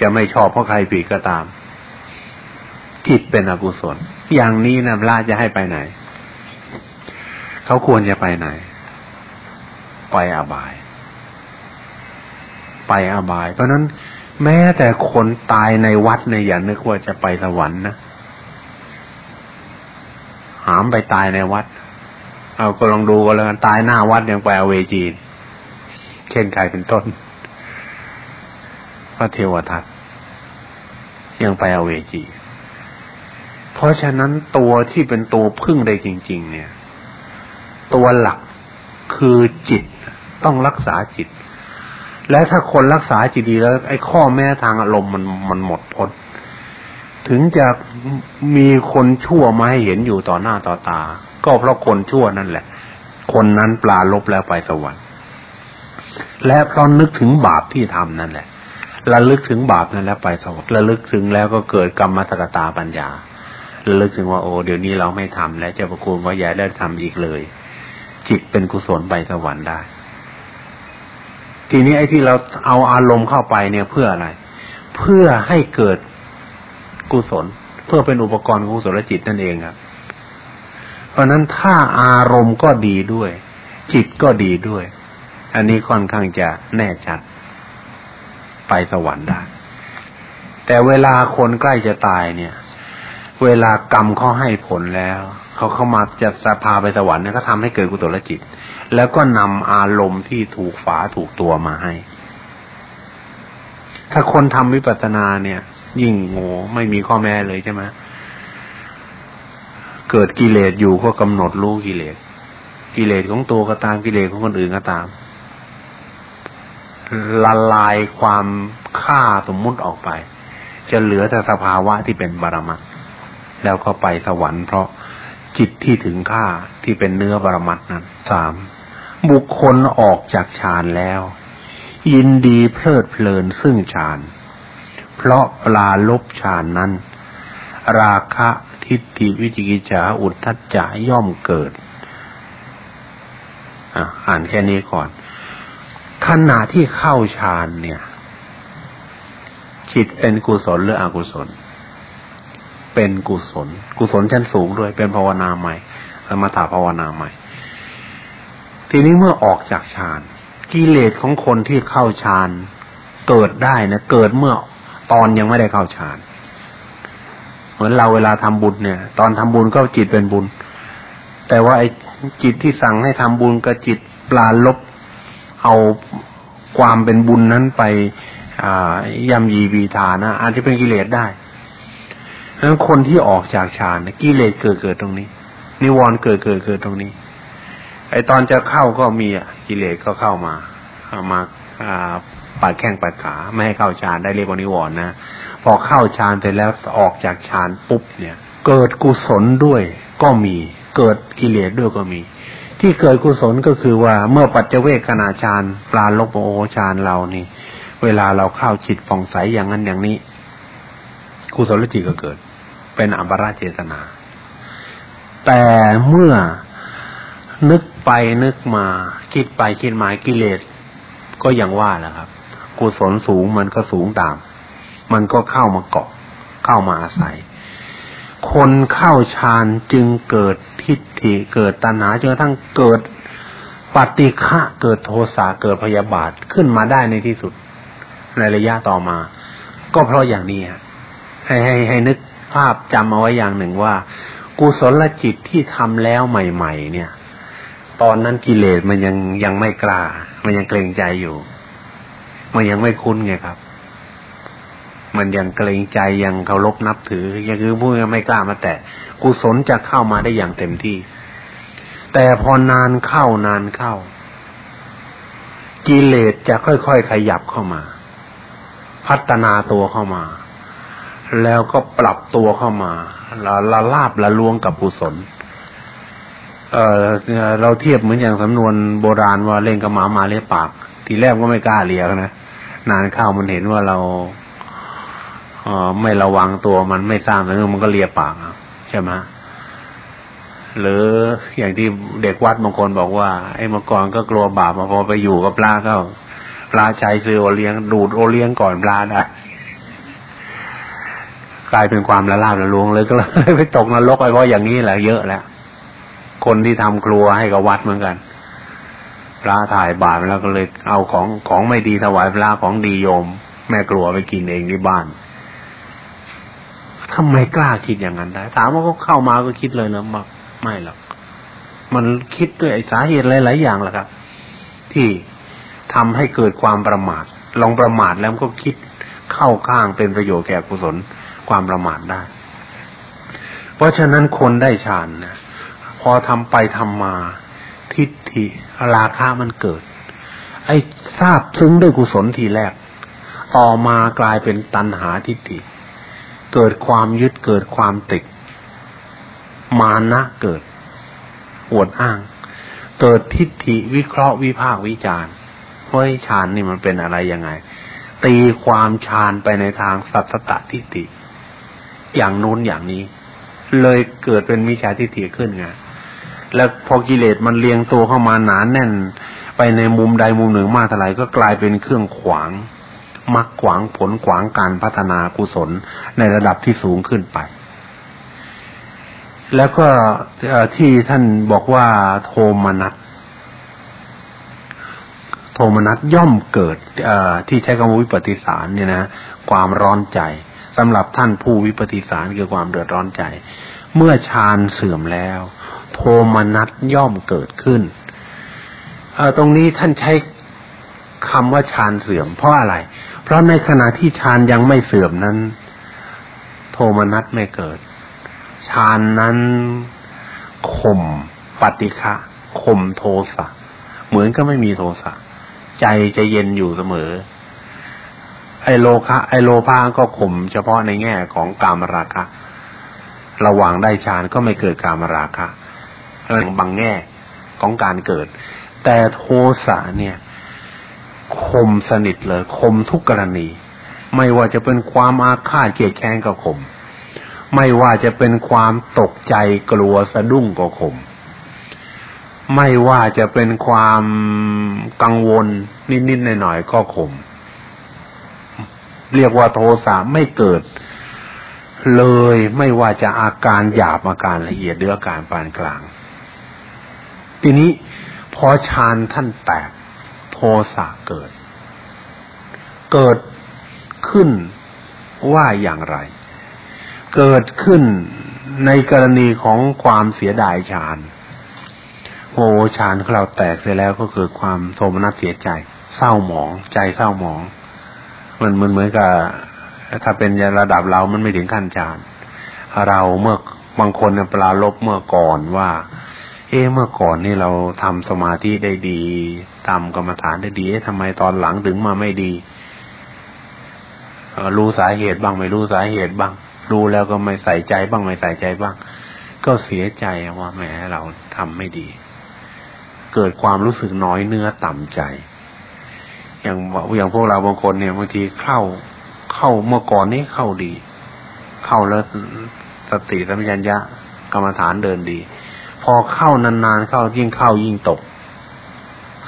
จะไม่ชอบเพราะใครผิดก็ตามจิตเป็นอกุศล อย่างนี้นะพระจะให้ไปไหน เขาควรจะไปไหน ไปอบาย ไปอบาย เพราะนั้นแม้แต่คนตายในวัดในอย่านึกว่าจะไปสวรรค์นะหามไปตายในวัด เอาก็ลองดูกันแล้วกันตายหน้าวัดยังไปอเวจีนเช่นใครเป็นต้น พระเทวทัตยังไปอเวจี เพราะฉะนั้นตัวที่เป็นตัวพึ่งได้จริง ๆ เนี่ย ตัวหลักคือจิตต้องรักษาจิต และถ้าคนรักษาจิตดีแล้ว ไอ้ข้อแม้ทางอารมณ์มันมันหมดพ้นถึงจะมีคนชั่วมาให้เห็นอยู่ต่อหน้าต่อตา ก็เพราะคนชั่วนั่นแหละ คนนั้นปลาลบแล้วไปสวรรค์และเพราะนึกถึงบาปที่ทำนั่นแหละระลึกถึงบาปนั้นแล้วไปสวรรค์ระลึกถึงแล้วก็เกิดกรรมสกตาปัญญาระลึกถึงว่าโอ้เดี๋ยวนี้เราไม่ทำและจะประคุณว่าอย่าได้ทำอีกเลย จิตเป็นกุศลไปสวรรค์ได้ ทีนี้ไอ้ที่เราเอาอารมณ์เข้าไปเนี่ยเพื่ออะไร เพื่อให้เกิดกุศล เพื่อเป็นอุปกรณ์กุศลจิตนั่นเองครับ เพราะนั้นถ้าอารมณ์ก็ดีด้วย จิตก็ดีด้วย อันนี้ค่อนข้างจะแน่ชัด ไปสวรรค์ได้ แต่เวลาคนใกล้จะตายเนี่ย เวลากรรมเขาให้ผลแล้ว เขาเข้ามาจะสพาไปสวรรค์เนี่ยก็ทำให้เกิดกุศลจิต แล้วก็นำอารมณ์ที่ถูกฝาถูกตัวมาให้ ถ้าคนทำวิปัสสนาเนี่ย ยิ่งโง่ไม่มีข้อแม้เลยใช่ไหมเกิดกิเลสอยู่ก็กำหนดรู้กิเลส กิเลสของตัวก็ตามกิเลสของคนอื่นก็ตาม ละลายความค่าสมมุติออกไป จะเหลือแต่สภาวะที่เป็นบารมัตแล้วก็ไปสวรรค์เพราะจิตที่ถึงค่าที่เป็นเนื้อบารมัตนั้นสาม บุคคลออกจากฌานแล้ว ยินดีเพลิดเพลินซึ่งฌาน เพราะปลาลบฌานนั้น ราคะทิฏฐิวิจิกิจฉาอุทธัจจะย่อมเกิดอ่านแค่นี้ก่อน ขณะที่เข้าฌานเนี่ย จิตเป็นกุศลหรืออกุศล เป็นกุศล กุศลชั้นสูงด้วยเป็นภาวนาใหม่สมถะภาวนาใหม่ ทีนี้เมื่อออกจากฌานกิเลสของคนที่เข้าฌานเกิดได้นะเกิดเมื่อตอนยังไม่ได้เข้าฌานเหมือนเราเวลาทำบุญเนี่ย ตอนทำบุญก็จิตเป็นบุญ แต่ว่าไอ้จิตที่สั่งให้ทำบุญกับจิตปลาลบเอาความเป็นบุญนั้นไปยำยีบีทานะอาจจะเป็นกิเลสได้ดังนั้นคนที่ออกจากฌานกิเลสเกิดเกิดตรงนี้ นิวรณ์เกิดเกิดเกิดตรงนี้ ไอตอนจะเข้าก็มีอะกิเลสก็เข้ามาเอามาปัดแข้งปัดขาไม่ให้เข้าฌานได้เรียกว่านิวรณ์นะพอเข้าฌานเสร็จแล้วออกจากฌานปุ๊บเนี่ย เกิดกุศลด้วยก็มีเกิดกิเลสด้วยก็มี ที่เกิดกุศลก็คือว่าเมื่อปัจเจเวกขณาฌานปลาลบโอฌานเรานี่ เวลาเราเข้าจิตฟ่องใสอย่างนั้นอย่างนี้กุศลจิตก็เกิด เป็นอัปราเจตนา แต่เมื่อ นึกไปนึกมา คิดไปคิดมากิเลส ก็ยังว่าแหละครับ กุศลสูงมันก็สูงตาม มันก็เข้ามาเกาะ เข้ามาอาศัย คนเข้าฌานจึงเกิดทิฏฐิเกิดตัณหาจนกระทั่งเกิดปฏิฆะเกิดโทสะเกิดพยาบาทขึ้นมาได้ในที่สุด ในระยะต่อมา ก็เพราะอย่างนี้ให้ให้ให้นึกภาพจำเอาไว้อย่างหนึ่งว่า กุศลจิตที่ทำแล้วใหม่ ๆ เนี่ย ตอนนั้นกิเลสมันยังยังไม่กล้า มันยังเกรงใจอยู่ มันยังไม่คุ้นไงครับ มันยังเกรงใจยังเคารพนับถือ ยังคือพูดไม่กล้ามาแต่กุศลจะเข้ามาได้อย่างเต็มที่ แต่พอนานเข้านานเข้า กิเลสจะค่อยๆขยับเข้ามา พัฒนาตัวเข้ามา แล้วก็ปรับตัวเข้ามาละละลาบละลวงกับกุศล เออเราเทียบเหมือนอย่างสำนวนโบราณว่าเล่นกับหมามาเลียปาก ทีแรกก็ไม่กล้าเลียนะนานเข้ามันเห็นว่าเราเออไม่ระวังตัวมันไม่สร้างแล้วมันก็เลียปากใช่ไหมหรืออย่างที่เด็กวัดบางคนบอกว่าไอ้เมื่อก่อนก็กลัวบาปมาพอไปอยู่กับปลาก็ปลาใจซื้อโอเลี้ยง ดูดโอเลี้ยงก่อนปลาได้กลายเป็นความละลาบละลวงเลยก็เลยไปตกนรกไปเพราะอย่างนี้แหละเยอะแล้ว คนที่ทำครัวให้กับวัดเหมือนกันพระถ่ายบาปแล้วก็เลยเอาของของไม่ดีถวายพระของดีโยม แม่ครัวไปกินเองที่บ้านทำไมกล้าคิดอย่างนั้นได้ถามว่าเขาเข้ามาก็คิดเลยนะมาไม่หรอกมันคิดด้วยสาเหตุหลายๆอย่างแหละครับ ที่ทำให้เกิดความประมาท ลองประมาทแล้วก็คิดเข้าข้างเป็นประโยชน์แก่กุศลความประมาทได้ เพราะฉะนั้นคนได้ฌานนะ พอทำไปทำมา ทิฏฐิราคะมันเกิด ไอ้ทราบซึ้งด้วยกุศลทีแรก ต่อมากลายเป็นตัณหาทิฏฐิ เกิดความยึดเกิดความติด มานะเกิด อวดอ้าง เกิดทิฏฐิวิเคราะห์วิพากวิจารณ์เฮ้ยฌานนี่มันเป็นอะไรยังไง ตีความฌานไปในทางสัตตทิฏฐิอย่างนู้นอย่างนี้ เลยเกิดเป็นมิจฉาทิฏฐิขึ้นไง แล้วพอกิเลสมันเลียงตัวเข้ามาหนานแน่น ไปในมุมใดมุมหนึ่งมากเท่าไหร่ก็กลายเป็นเครื่องขวางมักขวางผลขวางการพัฒนากุศลในระดับที่สูงขึ้นไป แล้วก็ที่ท่านบอกว่าโทมนัสโทมนัสย่อมเกิดที่ใช้คำว่าวิปฏิสารเนี่ยนะความร้อนใจสำหรับท่านผู้วิปฏิสารคือความเดือดร้อนใจ เมื่อฌานเสื่อมแล้ว โทมนัสย่อมเกิดขึ้นตรงนี้ท่านใช้คำว่าฌานเสื่อม เพราะอะไร เพราะในขณะที่ฌานยังไม่เสื่อมนั้น โทมนัสไม่เกิดฌานนั้นข่มปฏิฆะข่มโทสะเหมือนก็ไม่มีโทสะใจจะเย็นอยู่เสมอ ไอโลคะไอโลภาก็ข่มเฉพาะในแง่ของกามราคะ ระหว่างได้ฌานก็ไม่เกิดกามราคะ บางแง่ของการเกิด แต่โทสะเนี่ยข่มสนิทเลยข่มทุกกรณี ไม่ว่าจะเป็นความอาฆาตเกลียดแค้นก็ข่มไม่ว่าจะเป็นความตกใจกลัวสะดุ้งก็ข่มไม่ว่าจะเป็นความกังวลนิดๆหน่อยๆก็ข่มเรียกว่าโทสะไม่เกิด เลยไม่ว่าจะอาการหยาบอาการละเอียดหรืออาการปานกลาง ทีนี้พอฌานท่านแตกโทสะเกิด เกิดขึ้นว่าอย่างไร เกิดขึ้นในกรณีของความเสียดายฌานโอ้ฌานของเราแตกเสร็จแล้วก็เกิดความโทมนัสเสียใจ เศร้าหมอง ใจเศร้าหมอง มันเหมันเหมือนกับถ้าเป็นระดับเรามันไม่ถึงขั้นฌานเราเมื่อบางคนเนี่ยปลาลบเมื่อก่อนว่า เอเมื่อก่อนนี่เราทำสมาธิได้ดีทำกรรมฐานได้ดีทำไมตอนหลังถึงมาไม่ดีรู้สาเหตุบ้างไม่รู้สาเหตุบ้าง รู้แล้วก็ไม่ใส่ใจบ้างไม่ใส่ใจบ้าง ก็เสียใจว่าแหมเราทำไม่ดี เกิดความรู้สึกน้อยเนื้อต่ำใจ อย่างอย่างพวกเราบางคนเนี่ยบางทีเข้าเข้าเมื่อก่อนนี้เข้าดี เข้าแล้วสติสัมปชัญญะกรรมฐานเดินดี พอเข้านานๆเข้ายิ่งเข้ายิ่งตก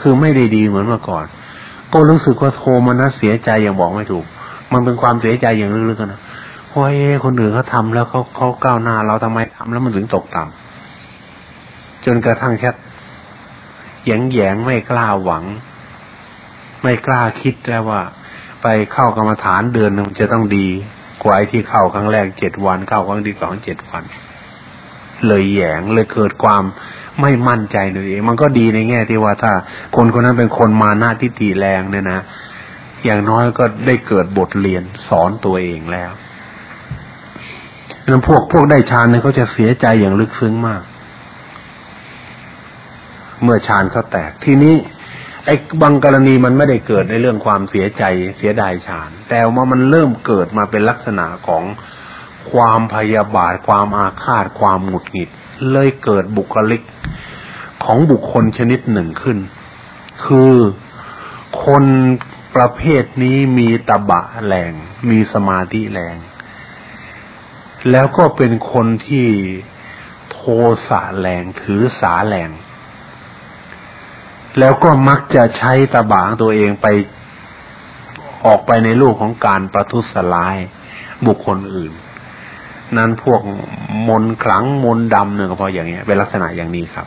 คือไม่ได้ดีเหมือนเมื่อก่อน ก็รู้สึกว่าโทมนัสเสียใจอย่างบอกไม่ถูก มันเป็นความเสียใจอย่างลึกๆนะว่าเอ้คนอื่นเขาทาแล้วเขาเขาก้าวหน้า เราทำไมทำแล้วมันถึงตกต่ำจนกระทั่งแค่แยงแยงไม่กล้าหวัง ไม่กล้าคิดแล้วว่า ไปเข้ากรรมฐานเดือนนึงจะต้องดีกว่าไอ้ที่เข้าครั้งแรกเจ็ดวันเข้าครั้งที่สองเจ็ดวัน เลยแยงเลยเกิดความไม่มั่นใจในตัวเองมันก็ดีในแง่ที่ว่าถ้า คนคนนั้นเป็นคนมาหน้าทิฏฐิแรงเนี่ยนะอย่างน้อยก็ได้เกิดบทเรียนสอนตัวเองแล้วนั้นพวกพวกได้ฌานเนี่ยเขาจะเสียใจอย่างลึกซึ้งมาก เมื่อฌานเขาแตกทีนี้ไอ้บางกรณีมันไม่ได้เกิดในเรื่องความเสียใจเสียดายฌาน แต่ว่ามันเริ่มเกิดมาเป็นลักษณะของ ความพยาบาท ความอาฆาต ความหงุดหงิด เลยเกิดบุคลิกของบุคคลชนิดหนึ่งขึ้น คือคนประเภทนี้มีตะบะแรง มีสมาธิแรง แล้วก็เป็นคนที่โทสะแรงถือสาแรง แล้วก็มักจะใช้ตะบางตัวเองไปออกไปในลูกของการประทุษร้ายบุคคลอื่น นั้นพวกมนขลังมนดำเนี่ยก็พออย่างเงี้ยเป็นลักษณะอย่างนี้ครับ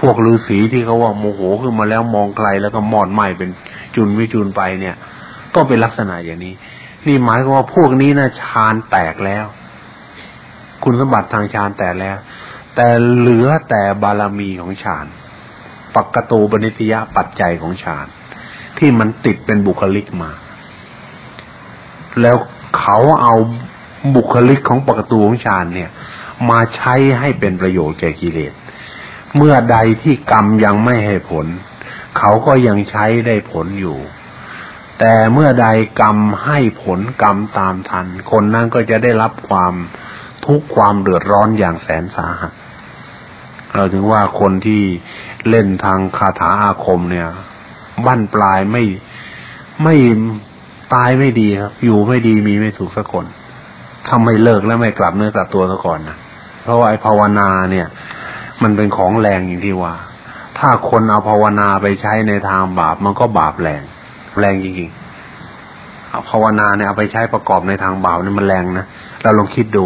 พวกฤาษีที่เขาว่าโมโหขึ้นมาแล้วมองไกลแล้วก็มอดไหมเป็นจุนวิจุนไปเนี่ย ก็เป็นลักษณะอย่างนี้ นี่หมายความว่าพวกนี้นะฌานแตกแล้ว คุณสมบัติทางฌานแต่แล้ว แต่เหลือแต่บารมีของฌานปักตูบนิตยปัจจัยของฌานที่มันติดเป็นบุคลิกมา แล้วเขาเอา บุคลิกของปักตูของฌานเนี่ย มาใช้ให้เป็นประโยชน์แก่กิเลส เมื่อใดที่กรรมยังไม่ให้ผล เขาก็ยังใช้ได้ผลอยู่ แต่เมื่อใดกรรมให้ผลกรรมตามทัน คนนั้นก็จะได้รับความทุกความเดือดร้อนอย่างแสนสาหัสเราถึงว่าคนที่เล่นทางคาถาอาคมเนี่ยบั้นปลายไม่ไม่ตายไม่ดีครับ อยู่ไม่ดีมีไม่ถูกสักคน ทำไม่เลิกแล้วไม่กลับเนื้อกลับตัวซะก่อนนะเพราะว่าไอ้ภาวนาเนี่ย มันเป็นของแรงอย่างที่ว่า ถ้าคนเอาภาวนาไปใช้ในทางบาป มันก็บาปแรง แรงจริงๆเอาภาวนาเนี่ยเอาไปใช้ประกอบในทางบาปนี่มันแรงนะเราลองคิดดู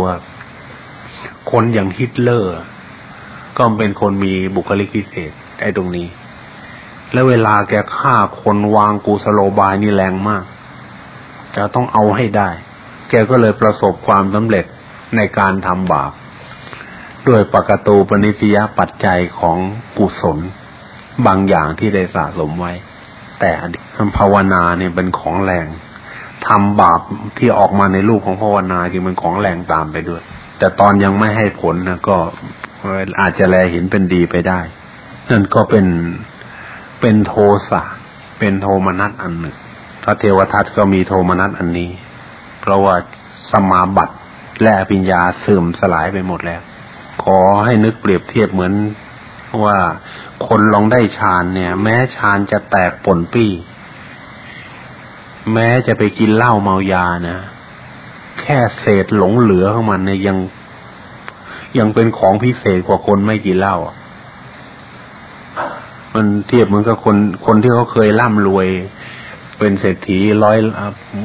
คนอย่างฮิตเลอร์ ก็เป็นคนมีบุคลิกพิเศษไอ้ตรงนี้ แล้วเวลาแกฆ่าคนวางกูสโลบายนี่แรงมากจะต้องเอาให้ได้ แกก็เลยประสบความสำเร็จในการทำบาป ด้วยปกตูปนิติยปัจจัยของกุศล บางอย่างที่ได้สะสมไว้ แต่ภาวนาเนี่ยเป็นของแรงทำบาปที่ออกมาในรูปของภาวนาที่มันของแรงตามไปด้วย แต่ตอนยังไม่ให้ผลนะก็อาจจะแลเห็นเป็นดีไปได้ นั่นก็เป็นเป็นโทสะเป็นโทมนัสอันหนึ่งพระเทวทัตก็มีโทมนัสอันนี้ เพราะว่าสมาบัติและปัญญาเสื่อมสลายไปหมดแล้ว ขอให้นึกเปรียบเทียบเหมือนว่าคนลองได้ฌานเนี่ย แม้ฌานจะแตกปนปี้ แม้จะไปกินเหล้าเมายานะแค่เศษหลงเหลือของมันเนี่ยยังยังเป็นของพิเศษกว่าคนไม่กินเหล้ามันเทียบเหมือนกับคนคนที่เขาเคยร่ำรวย เป็นเศรษฐีร้อย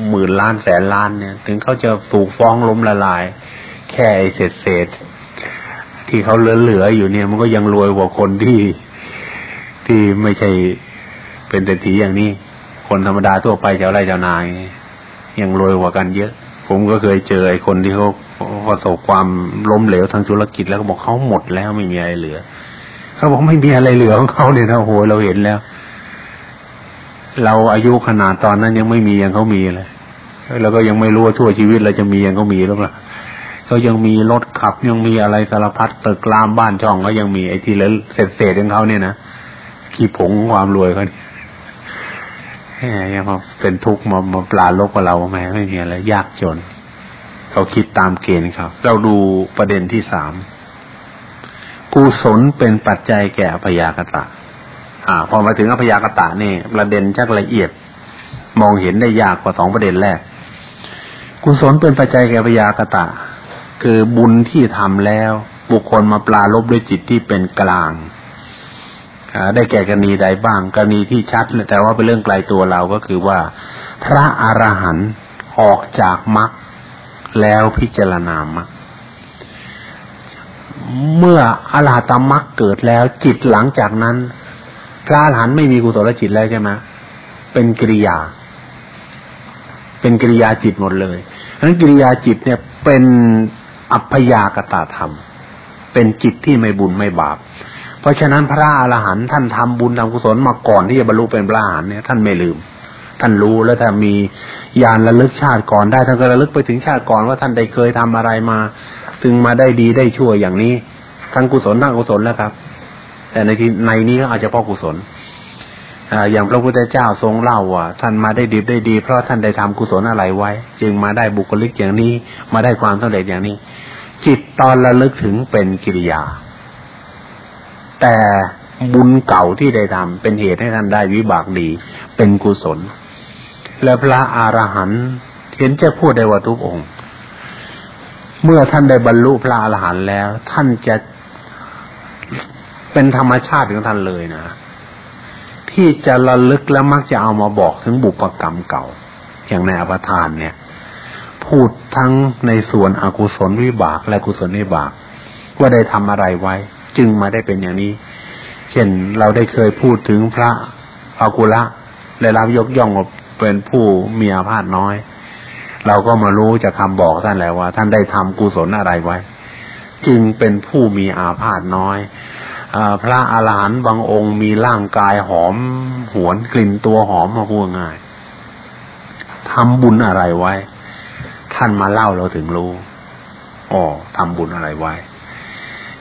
หมื่นล้านแสนล้านเนี่ย ถึงเขาจะถูกฟ้องล้มละลาย แค่เศษเศษที่เขาเหลือๆอยู่เนี่ย มันก็ยังรวยกว่าคนที่ที่ไม่ใช่เป็นเศรษฐีอย่างนี้ คนธรรมดาทั่วไปชาวไร่ชาวนายยังรวยกว่ากันเยอะ ผมก็เคยเจอไอ้คนที่เขาประสบความล้มเหลวทางธุรกิจแล้วก็บอกเขาหมดแล้วไม่มีอะไรเหลือเขาบอกไม่มีอะไรเหลือของเขาเนี่ยนะโหเราเห็นแล้ว เราอายุขนาดตอนนั้นยังไม่มีอย่างเขามีเลยแล้วก็ยังไม่รู้ว่าทั่วชีวิตเราจะมีอย่างเขามีหรือเปล่าเขายังมีรถขับยังมีอะไรสารพัดตึกรามบ้านช่องก็ยังมีไอ้ที่เหลือเศษๆของเขาเนี่ยนะขี้ผงความรวยเขาเนี่ยยังมาเป็นทุกข์มามาปลาลบกับเราแม่ไม่มีอะไรยากจน เขาคิดตามเกณฑ์ครับ เราดูประเด็นที่สามกุศลเป็นปัจจัยแก่อพยากตะ อ่า พอมาถึงอพยากตะนี่ประเด็นชักละเอียด มองเห็นได้ยากกว่าสองประเด็นแรก กุศลเป็นปัจจัยแก่อพยากตะ คือบุญที่ทำแล้ว บุคคลมาปลาลบด้วยจิตที่เป็นกลางได้แก่กรณีใดบ้าง กรณีที่ชัดแต่ว่าเป็นเรื่องไกลตัวเราก็คือว่า พระอรหันต์ออกจากมรรคแล้วพิจารณามรรคเมื่ออรหัตมรรคเกิดแล้วจิตหลังจากนั้น พระอรหันต์ไม่มีกุศลจิตแล้วใช่ไหมเป็นกิริยา เป็นกิริยาจิตหมดเลยเพราะนั้นกิริยาจิตเนี่ยเป็นอัพยากตาธรรม เป็นจิตที่ไม่บุญไม่บาป เพราะฉะนั้นพระอรหันต์ท่านทำบุญทำกุศลมาก่อนที่จะบรรลุเป็นพระอรหันต์เนี่ยท่านไม่ลืม ท่านรู้แล้วถ้ามีญาณระลึกชาติก่อนได้ท่านก็ระลึกไปถึงชาติก่อนว่าท่านได้เคยทำอะไรมา ถึงมาได้ดีได้ชั่วอย่างนี้ทั้งกุศลทั้งกุศลแล้วครับ แต่ในที่ในนี้ก็อาจจะพราะกุศลออย่างพระพุทธเจ้าทรงเล่าว่าท่านมาได้ดีได้ดี เพราะท่านได้ทำกุศลอะไรไว้ จึงมาได้บุคลิกอย่างนี้ มาได้ความสำเร็จอย่างนี้ จิตตอนระลึกถึงเป็นกิริยา แต่บุญเก่าที่ได้ทำเป็นเหตุให้ท่านได้วิบากดี เป็นกุศล และพระอรหันต์เห็นจะพูดได้ว่าทุกองค์ เมื่อท่านได้บรรลุพระอรหันต์แล้ว ท่านจะ เป็นธรรมชาติของท่านเลยนะ ที่จะระลึกและมักจะเอามาบอกถึงบุพกรรมเก่า อย่างในอภทานเนี่ย พูดทั้งในส่วนอกุศลวิบาก และกุศลวิบาก ว่าได้ทำอะไรไว้ จึงมาได้เป็นอย่างนี้ เช่นเราได้เคยพูดถึงพระอากุละได้รับยกย่องเป็นผู้มีอาพาธน้อย เราก็มารู้จากคำบอกท่านแล้วว่า ท่านได้ทำกุศลอะไรไว้ จึงเป็นผู้มีอาพาธน้อย พระอาหารหันต์บางองค์มีร่างกายหอม หวนกลิ่นตัวหอมมาพูดง่ายทำบุญอะไรไว้ ท่านมาเล่าเราถึงรู้อ๋อทำบุญอะไรไว้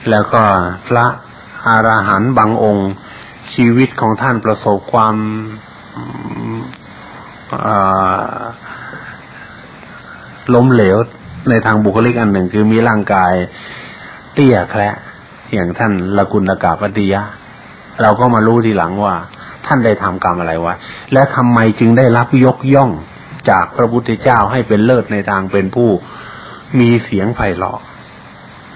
แล้วก็พระอรหันต์บางองค์ ชีวิตของท่านประสบความล้มเหลวในทางบุคลิกอันหนึ่งคือมีร่างกายเตี้ยแคระ อย่างท่านละกุลกาปฏิยะ เราก็มารู้ทีหลังว่า ท่านได้ทำกรรมอะไรไว้ และทำไมจึงได้รับยกย่องจากพระพุทธเจ้าให้เป็นเลิศในทางเป็นผู้มีเสียงไพเราะ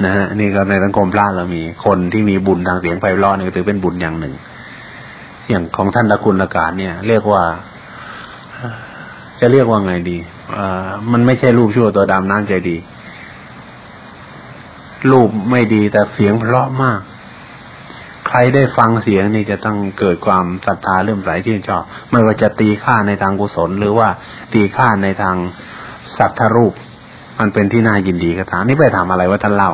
นะฮะนี่ก็ในสังคมพระเรามีคนที่มีบุญทางเสียงไพเราะนี่ถือเป็นบุญอย่างหนึ่ง อย่างของท่านตะคุณละการเนี่ย เรียกว่า จะเรียกว่าไงดีอ่ามันไม่ใช่รูปชั่วตัวดำน้ำใจดี รูปไม่ดีแต่เสียงเพราะมาก ใครได้ฟังเสียงนี่จะต้องเกิดความศรัทธาเริ่มใสชื่นชอบ ไม่ว่าจะตีค่าในทางกุศล หรือว่าตีค่าในทางสัทธรูป มันเป็นที่น่ายินดีก็ถามนี่ไปถามอะไรว่าท่านเล่า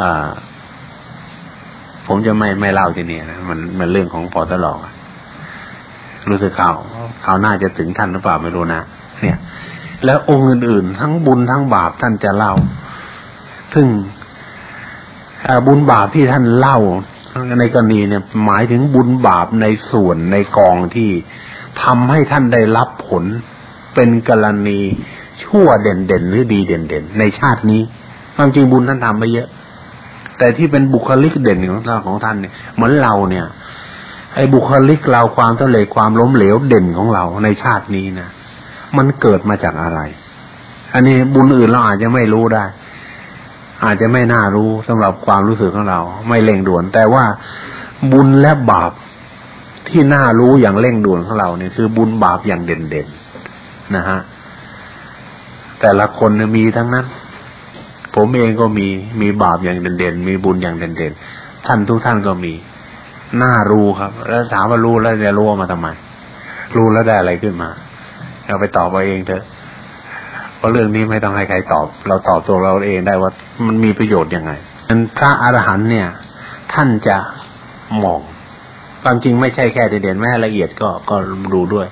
อ่าผมจะไม่ไม่เล่าทีนี่นะมันมันเรื่องของพอตลอดรู้สึกข่าวข่าวน่าจะถึงท่านหรือเปล่าไม่รู้นะเนี่ย แล้วองค์อื่นๆ ทั้งบุญทั้งบาปท่านจะเล่า ซึ่งบุญบาปที่ท่านเล่าในกรณีเนี่ย หมายถึงบุญบาปในส่วนในกองที่ทำให้ท่านได้รับผลเป็นกรณีชั่วเด่นเด่นหรือดีเด่นเด่นในชาตินี้ความจริงบุญท่านทำไปเยอะ แต่ที่เป็นบุคลิกเด่นของเรานของท่านเนี่ยเหมือนเราเนี่ย ไอ้บุคลิกเราความสำเร็จความล้มเหลวเด่นของเราในชาตินี้นะมันเกิดมาจากอะไร อันนี้บุญอื่นเราอาจจะไม่รู้ได้ อาจจะไม่น่ารู้สำหรับความรู้สึกของเรา ไม่เร่งด่วน แต่ว่าบุญและบาปที่น่ารู้อย่างเร่งด่วนของเราเนี่ยคือบุญบาปอย่างเด่นๆนะฮะแต่ละคนมีทั้งนั้น ผมเองก็มีมีบาปอย่างเด่นๆมีบุญอย่างเด่นๆท่านทุกท่านก็มีน่ารู้ครับ แล้วถามว่ารู้แล้วจะรู้มาทำไม รู้แล้วได้อะไรขึ้นมาเอาไปตอบเอาเองเถอะ ราะเรื่องนี้ไม่ต้องให้ใครตอบ เราตอบตัวเราเองได้ว่ามันมีประโยชน์ยังไงนั้นพระอรหันต์เนี่ย ท่านจะมองความจริงไม่ใช่แค่เด่นแม่ละเอียดก็ก็ดูด้วย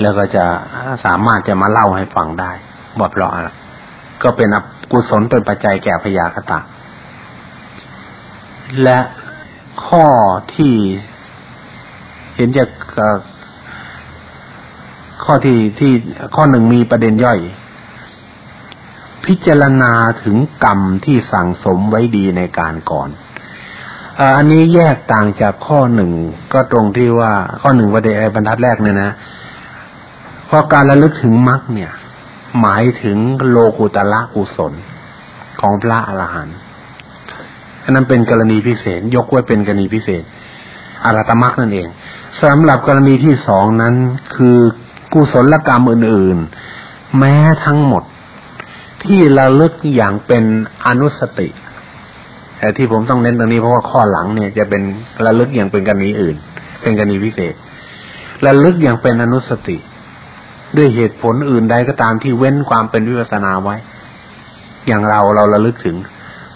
แล้วก็จะสามารถจะมาเล่าให้ฟังได้บอกเพราะอะไรก็เป็นกุศลเป็นปัจจัยแก่พยาคตาและข้อที่เห็นจะข้อที่ที่ข้อหนึ่งมีประเด็นย่อย พิจารณาถึงกรรมที่สั่งสมไว้ดีในการก่อนอันนี้แยกต่างจากข้อหนึ่งก็ตรงที่ว่าข้อหนึ่งประเด็นบรรทัดแรกเนี่ยนะพราะการระลึกถึงมรรคเนี่ย หมายถึงโลกุตละกุศลของพระอรหันต์อันนั้นเป็นกรณีพิเศษ ยกไว้เป็นกรณีพิเศษอรัตมรรคนั่นเองสำหรับกรณีที่สองนั้นคือกุศลกรรมอื่น ๆ แม้ทั้งหมด ที่ระลึกอย่างเป็นอนุสติแต่ที่ผมต้องเน้นตรงนี้เพราะว่าข้อหลังเนี่ยจะเป็นระลึกอย่างเป็นกรณีอื่น เป็นกรณีพิเศษระลึกอย่างเป็นอนุสติ ด้วยเหตุผลอื่นใดก็ตามที่เว้นความเป็นวิปัสนาไว้ อย่างเราเราระลึกถึง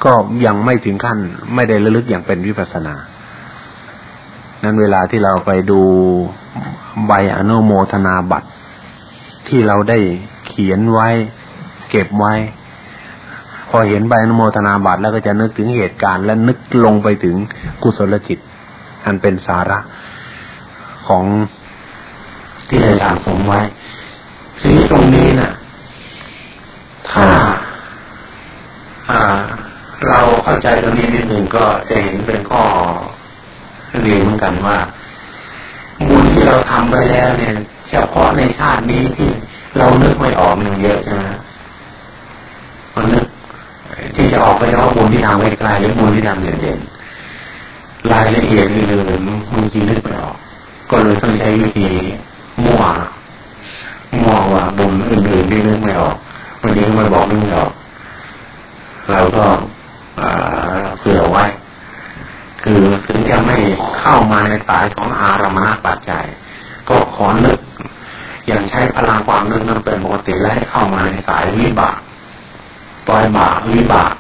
ก็ยังไม่ถึงขั้น ไม่ได้ระลึกอย่างเป็นวิปัสนานั้นเวลาที่เราไปดูใบอนุโมทนาบัตรที่เราได้เขียนไว้ เก็บไว้ พอเห็นใบอนุโมทนาบัตรแล้วก็จะนึกถึงเหตุการณ์และนึกลงไปถึงกุศลจิต อันเป็นสาระของที่ได้สั่งสมไว้ทีนี้ตรงนี้นะ่ะ ถ้าเราเข้าใจตรงนี้นิดหนึ่งก็จะเห็นเป็นข้อเรียนเหมือนกันว่าบุญที่เราทำไปแล้วเนี่ยเฉพาะในชาตินี้ที่เรานึกไม่ออกมันเยอะใช่ไหม มันนึกที่จะออกไปเฉพาะบุญที่ทำไกลๆหรือบุญที่ทำเด่นๆรายละเอียดอื่นๆบางทีนึกไม่ออก ก็เลยต้องใช้วิธีมั่วมั่วว่าบุญอื่นๆที่นึกไม่ออกวันนี้มาบอกนึกไม่ออกเราก็เผื่อไว้ คือถึงจะไม่เข้ามาในสายของอารมณปัจจัย ก็ขอนึกอย่างใช้พลังความนึกนั้นเป็นปกติและให้เข้ามาในสายวิบาก ปล่อยบาปวิบาก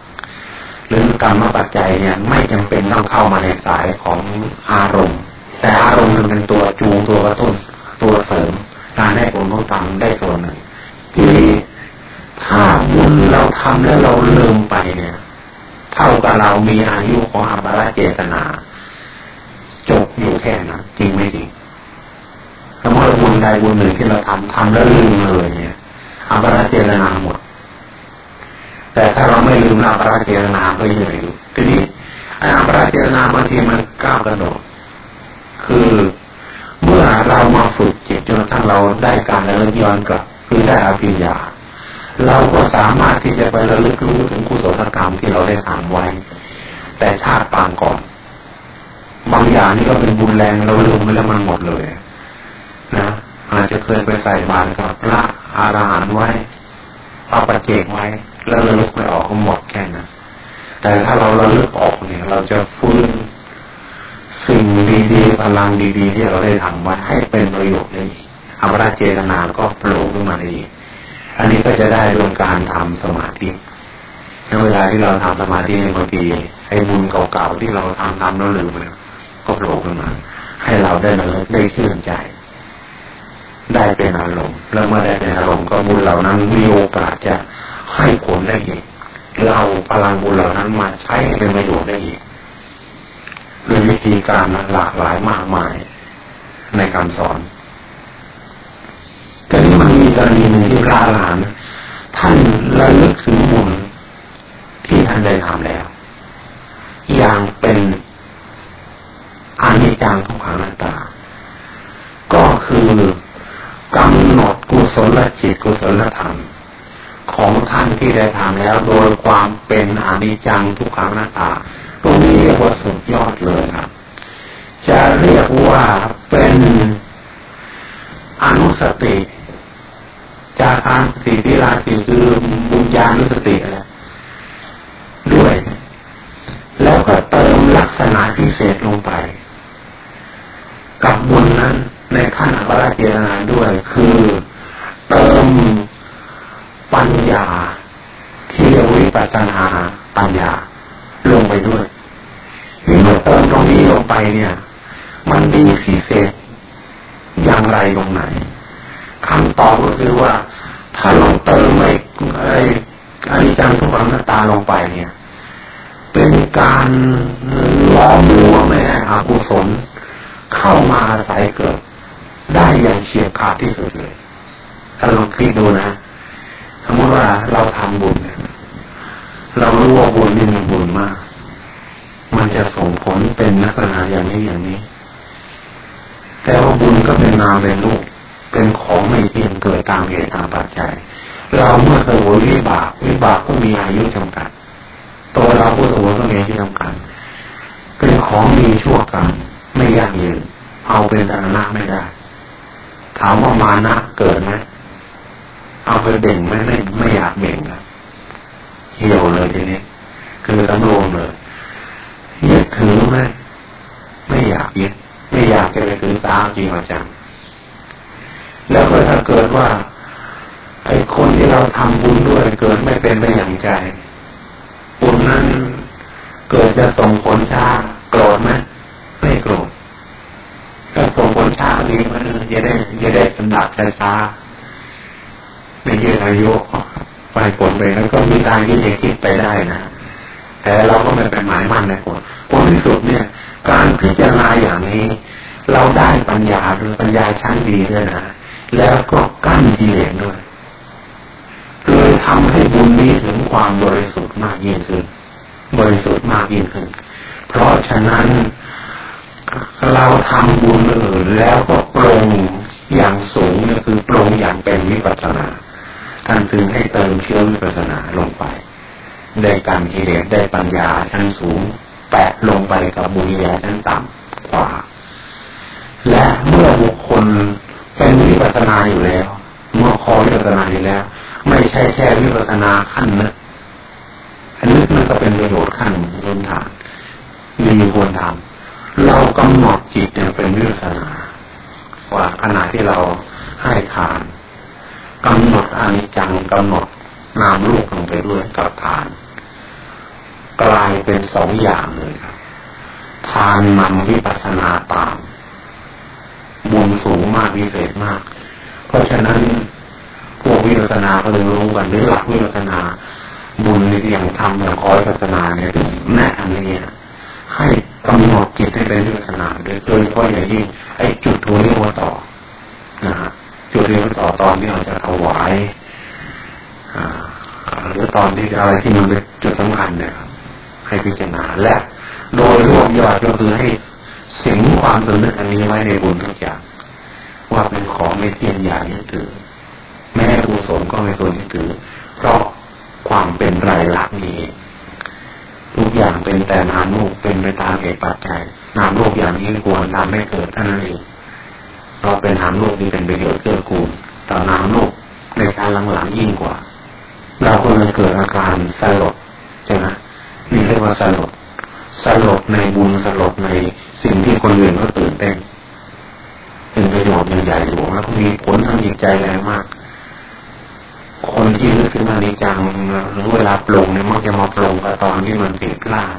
หรือกรรมปัจจัยเนี่ย ไม่จำเป็นต้องเข้ามาในสายของอารมณ์ แต่อารมณ์มันเป็นตัวจูงตัวกระตุ้นตัวเสริมการได้ผลของกรรมได้ส่วนหนึ่งทีนี้ถ้าบุญเราทำแล้วเราลืมไปเนี่ย เท่ากับเรามีอายุของอัปราเจตนา จบอยู่แค่นั้นจริงไม่จริงสมมติบุญใดบุญหนึ่งที่เราทำทำแล้วลืมเลยเนี่ยอัปราเจตนาหมด แต่ถ้าเราไม่ลืมนาปราเจรนาก็ยังอยู่ทีนี้นาปราเจรนาบางทีมันก้าวกระโดดคือเมื่อเรามาฝึกจิตจนกระทั่งเราได้การระลึกย้อนกลับคือได้อภิญญาเราก็สามารถที่จะไประลึกรู้ถึงกุศลกรรมที่เราได้ทำไว้ แต่ชาติปางก่อน บางอย่างนี่ก็เป็นบุญแรงเราลืมไปแล้วมันหมดเลย นะอาจจะเคยไปใส่บาตรกับพระอารหันต์ไว้เอาประเจกไว้ แล้วระลึกไม่ออกก็หมดแค่นั้นแต่ถ้าเราระลึกออกเนี่ย เราจะฟื้นสิ่งดีๆพลังดีๆ ที่เราได้ทำมาให้เป็นประโยชน์ในอมราเจตนาก็โผล่ขึ้นมาได้อีกอันนี้ก็จะได้เรื่องการทำสมาธิในเวลาที่เราทำสมาธิในบางทีไอ้บุญเก่าๆที่เราทำทำแล้วลืมไปก็โผล่ขึ้นมา ให้เราได้ระลึกได้ชื่นใจ ได้เป็นอารมณ์แล้วเมื่อได้เป็นอารมณ์ก็บุญเหล่านั้นมีโอกาสจะ ให้ผลได้อีกเราพลังบุญเหล่านั้นมาใช้เป็นประโยชน์ได้อีกด้วยวิธีการมันหลากหลายมากมายในการสอน แต่นี้มันมีกรณีหนึ่งที่พระอรหันท่านระลึกถึงบุญที่ท่านได้ทำแล้ว อย่างเป็นอานิจจังทุกขังนัตตา ก็คือกำหนดกุศลจิตกุศลธรรม ของท่านที่ได้ทำแล้ว โดยความเป็นอนิจจังทุกขังหน้าตาตรงนี้เรียกว่าสุดยอดเลยครับ จะเรียกว่าเป็นอนุสติ จากการสีทิราสีคือบุญญานุสติอะไรด้วย แล้วก็เติมลักษณะพิเศษลงไป กับบุญนั้นในขั้นอัปรเจรนาด้วยคือเติมาที่เรียกวิปัสสนาปัญญาลงไปด้วยเมื่อเติมตรงนี้ลงไปเนี่ย มันดีสีเศษอย่างไรตรงไหนคำตอบก็คือว่า ถ้าเราเติมไอ้ไอ้อนิจจังทุกขังตาลงไปเนี่ย เป็นการล้อมรั้วแม่อากุศลเข้ามาอาศัยเกิด ได้อย่างเฉียบขาดที่สุดเลยถ้าลองคิดดูนะ มมติว่าเราทำบุญ เรารู้ว่าบุญนี่มีบุญมาก มันจะส่งผลเป็นนักษณะอย่างนี้อย่างนี้ แต่ว่าบุญก็เป็นนามเป็นรูปเป็นของไม่เที่ยงเกิดตามเหตุตามปัจจัย เราเมื่อสวยวิบากวิบากก็มีอายุจำกัด ตัวเราผู้สวยก็มีอายุจำกัด เป็นของมีชั่วกันไม่ยั่งยืนเอาเป็นสาระไม่ได้ ถามว่ามานะเกิดไหม เอาไปเบ่งไหมไม่ไม่อยากเบ่งนะเหี่ยวเลยทีนี้คือตำรวมเลยยึดถือไหมไม่อยากยึดไม่อยากจะไปถือตามจริงจังแล้วก็ถ้าเกิดว่าไอ้คนที่เราทำบุญด้วยเกิดไม่เป็นไปอย่างใจบุญนั้นเกิดจะส่งผลช้าโกรธไหมไม่โกรธก็ส่งผลช้าดีมันจะได้จะได้สนับช้า ไม่ยืดอายุไปผลไปแล้วก็มีทางที่จะคิดไปได้นะ แต่เราก็ไม่เป็นหมายมั่นในผลผลที่สุดเนี่ย การพิจารณาอย่างนี้ เราได้ปัญญาหรือปัญญาชั้นดีด้วยนะแล้วก็กั้นกิเลสด้วยเลยทำให้บุญนี้ถึงความบริสุทธิ์มากยิ่งขึ้น บริสุทธิ์มากยิ่งขึ้น เพราะฉะนั้นเราทำบุญอื่นแล้วก็ปรงอย่างสูงก็คือปรงอย่างเป็นวิปัสสนาานถึงให้เติมเชื้อวิปัสสนาลงไปได้การกิเลสได้ปัญญาชั้นสูง แปะลงไปกับบุญญาชั้นต่ำกว่า และเมื่อบุคคลเป็นวิปัสนาอยู่แล้ว เมื่อคอวิปัสนาอยู่แล้ว ไม่ใช่แค่วิปัสนาขั้นนึกอันนึกมันก็เป็นประโยชน์ขั้นพื้นฐานมีควรทำเรากำหนดจิตเนี่ยเป็นวิปัสนาว่าขณะที่เราให้ทาน กำหนดอนิจจังกำหนดนามรูปลงไปด้วยกับทาน กลายเป็นสองอย่างเลยครับ ทานนำวิปัสนาตามบุญสูงมากพิเศษมาก เพราะฉะนั้นพวกวิปัสนาก็เลยรู้กันหรือหลักวิปัสนา บุญในอย่างทำอย่างคอยพัฒนาเนี่ยแน่อันนี้ให้กำหนดจิตให้เป็นวิปัสนาโดยโดยเฉพาะอย่างยิ่งไอ้จุดทัวเรียกว่าต่อนะฮะจุดเรียกว่าต่อตอนที่เราจะถวายหรือ ตอนที่อะไรที่มันเป็นจุดสำคัญเนี่ยให้พิจารณาและ โดยรวมยอดก็คือให้สิงความสำนึกอันนี้ไว้ในบุญทุกอย่างว่าเป็นของไม่เที่ยงอย่างนี้ถือแม้กุศลก็ไม่ควรที่ถือ เพราะความเป็นไรลักษณ์นี้ ทุกอย่างเป็นแต่นามรูปเป็นไปตามเหตุปัจจัยนามรูปอย่างนี้ควรทำให้เกิดท่านเองเราเป็นนามรูปนี้เป็นประโยชน์เกื้อกูลแต่นามรูปในการหลังๆยิ่งกว่า เราก็เลยเกิดอาการสลดใช่ไหมนี่เรียกว่าสลดสลดในบุญสลดในสิ่งที่คนอื่นก็ตื่นเต้นเป็นประโยชน์ใหญ่หลวงแล้วมีผลทางจิตใจแรงมาก คนที่นึกถึงอนิจจังหรือเวลาปลงเนี่ยมักจะมาปลงกับตอนที่มันผิดพลาด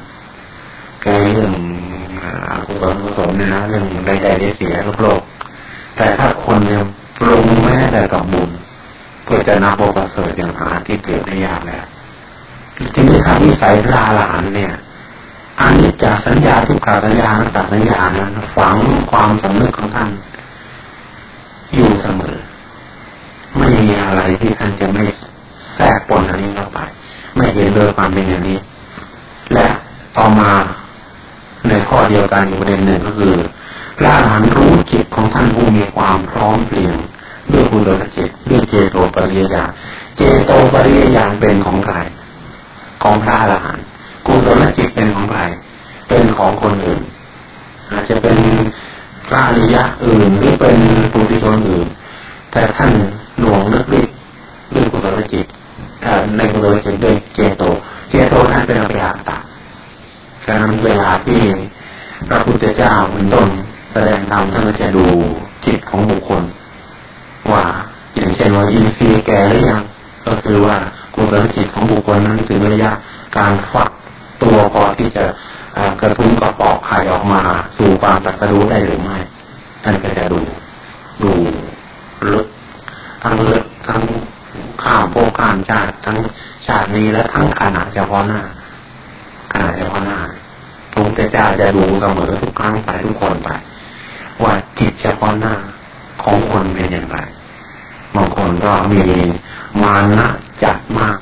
แกเรื่องอกุศลกุศลเนี่ยนะเรื่องใดๆได้เสียโลกโลกแต่ถ้าคนเนี่ยปรุงแม้แต่กับบุญ เพื่อจะนับโอกาสอย่างหาที่เกิดได้ยากแล้วทีนี้ถ้าวิสัยลาหลานเนี่ยอันนี้จากสัญญาทุกขาสัญญาตัดสัญญานั้นฝังความสำนึกของท่านอยู่เสมอ ไม่มีอะไรที่ท่านจะไม่แทรกปนอันนี้เข้าไป ไม่เห็นโดยความเป็นอย่างนี้ และต่อมาในข้อเดียวกันอีกประเด็นหนึ่งก็คือพระอรหันต์รู้จิตของท่านผู้มีความพร้อมเปลี่ยน ด้วยคุณโดจิตด้วยเจโตปริยญาเจโตปริยญาเป็นของใครของพระอรหันต์กุศลจิตเป็นของใครเป็นของคนอื่น อาจจะเป็นพระอริยะอื่นหรือเป็นปุถุชนอื่น แต่ท่านหน่วงนึกรีบเรื่องกุศลจิตในกุศลจิตด้วยเจโต เจโตนั้นเป็นอภิญาตาการนั้นเวลาที่พระพุทธเจ้าเป็นต้นแสดงธรรมท่านจะดูจิตของบุคคล ว่าอย่างเช่นว่าอินทรีย์แก่หรือยังก็คือว่ากุศลจิตของบุคคลนั้นถึงระยะการฟักตัวพอที่จะกระทุ้งกระปอกไข่ออกมา สู่ความตรัสรู้ได้หรือไม่ท่านก็จะดู ดูลึกทั้งลึกทั้งข้ามโภข้ามชาติทั้งชาตินี้และทั้งขณะเฉพาะหน้าขณะเฉพาะหน้าพระพุทธเจ้าจะดูเสมอทุกครั้งไปทุกคนไป ว่าจิตเฉพาะหน้า ของคนเป็นอย่างไรบางคนก็มีมานะจัดมาก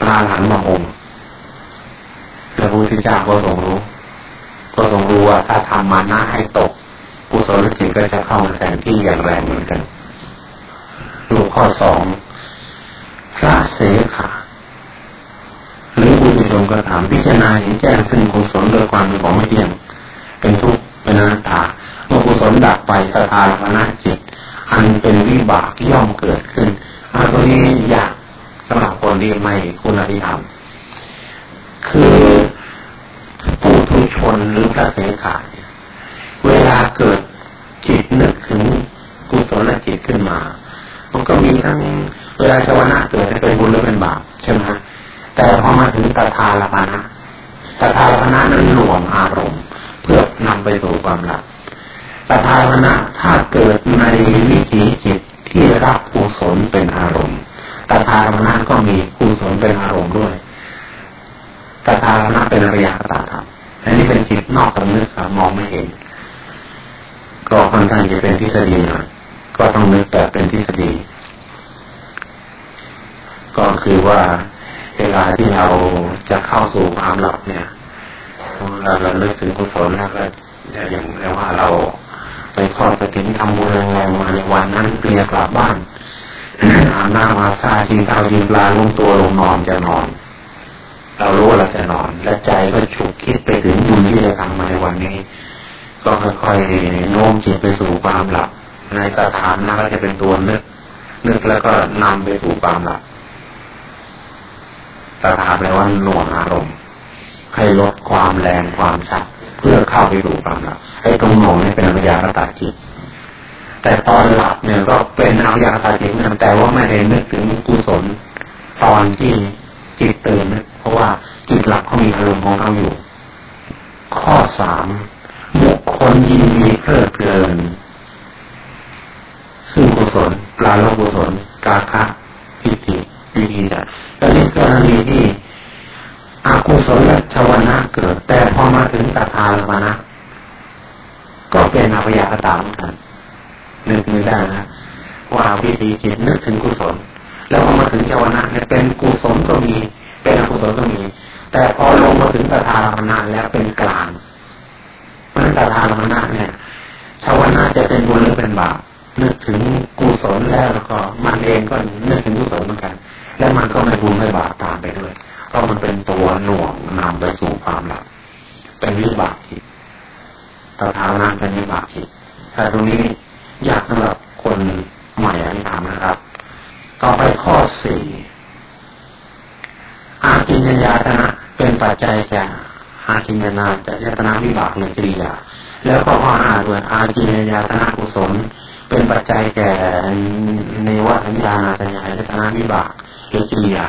ปลาหลังบางองค์พระพุทธเจ้าก็ทรงรู้ ก็ทรงรู้ว่าถ้าทำมานะให้ตกกุศลจิตก็จะเข้ามาแทนที่อย่างแรงเหมือนกันดูข้อสองพระเสขาหรือบุญชนก็ถามพิจารณาเห็นแจ้งซึ่งกุศลโดยความเป็นของไม่เที่ยงเป็นทุกข์เป็นอนัตตา มื่อกุศลดับไปสถานพนะจิต อันเป็นวิบากย่อมเกิดขึ้นอันนี้ยากสำหรับคนที่ไม่คุณธรรมคือปุถุชนหรือพระเสขาเวลาเกิดจิตนึกถึงกุศลจิตขึ้นมา มันก็มีทั้งเวลาชาวนะเกิดเป็นบุญหรือเป็นบาปใช่ไหมแต่พอมาถึงตถาลปานะตถาลปานะนั้นหน่วงอารมณ์ เพื่อนำไปสู่ความหลั บตถาลปานะถ้าเกิดในวิถีจิตที่รับกุศลเป็นอารมณ์ตถาลปานะก็มีกุศลเป็นอารมณ์ด้วยตถาลปานะเป็นอริยสัจธรรมอันนี้เป็นจิตนอกสำนึกครับมองไม่เห็น ก็ค่อนข้างจะเป็นทฤษฎีหน่อยก็ต้องนึกแต่เป็นทฤษฎี ก็คือว่าเวลาที่เราจะเข้าสู่ความหลับเนี่ยเราเราเลิกถึงกุศลแล้วก็อย่างเรียกว่าเรา ไปทอดไปถึงทำบุญแรงมาในวันนั้นเปลี่ยกลับบ้านอาบน้ำมาซาจิงข้าวจิงปลาลงตัวลงนอนจะนอน เรารู้เราจะนอน และใจก็ฉุกคิดไปถึงบุญที่เราทำมาในวันนี้ ก็ค่อยๆโน้มจิตไปสู่ความหลับ ในสถานนั้นก็จะเป็นตัวนึกนึกแล้วก็นำไปสู่ความหลับตถาแปลว่าหน่วงอารมณ์ให้ลดความแรงความชัดเพื่อเข้าไปสู่ความหลับ ไอ้ตรงหน่วงนี่เป็นอริยาตาจิต แต่ตอนหลับเนี่ยก็เป็นอริยาตาจิตเหมือนแต่ว่าไม่ได้นึกถึงกุศลตอนที่จิตตื่นเพราะว่าจิตหลับเขามีอารมณ์ของเขาอยู่ ข้อสามบุคคลยินดีเพลิดเพลิน ซึ่งกุศลปลาโลกุศลกาคะพิธีวิธีจะแต่ในกรณีที่อากุศลและชวนะเกิด แต่พอมาถึงตถาลมานะ ก็เป็นอภิยากตามกันนึกไม่ได้นะว่าวิธีจิตนึกถึงกุศล แล้วพอมาถึงชาวนะเนี่ยเป็นกุศลก็มี เป็นอกุศลก็มี แต่พอลงมาถึงตถาลมนะแล้วเป็นกลางเพราะนั้นตถาลมนะเนี่ยชาวนะจะเป็นบุญหรือเป็นบาปนึกถึงกุศลแล้วแล้วก็มันเองก็นึกถึงกุศลเหมือนกัน และมันก็ไม่บุญไม่บาปตามไปด้วยเพราะมันเป็นตัวหน่วงนำไปสู่ความหลับเป็นวิบากจิต ตถานั้นเป็นวิบากจิตแต่ตรงนี้ยากสำหรับคนใหม่อันถามนะครับ ต่อไปข้อสี่อากินญาตนะเป็นปัจจัยแก่อากินญาจะยตนาวิบากในจริยาแล้วก็ข้อห้าด้วยอากินญาตนะกุศลเป็นปัจจัยแก่ในวัฏสัญญาสัญญาและตนาวิบากเกิริยา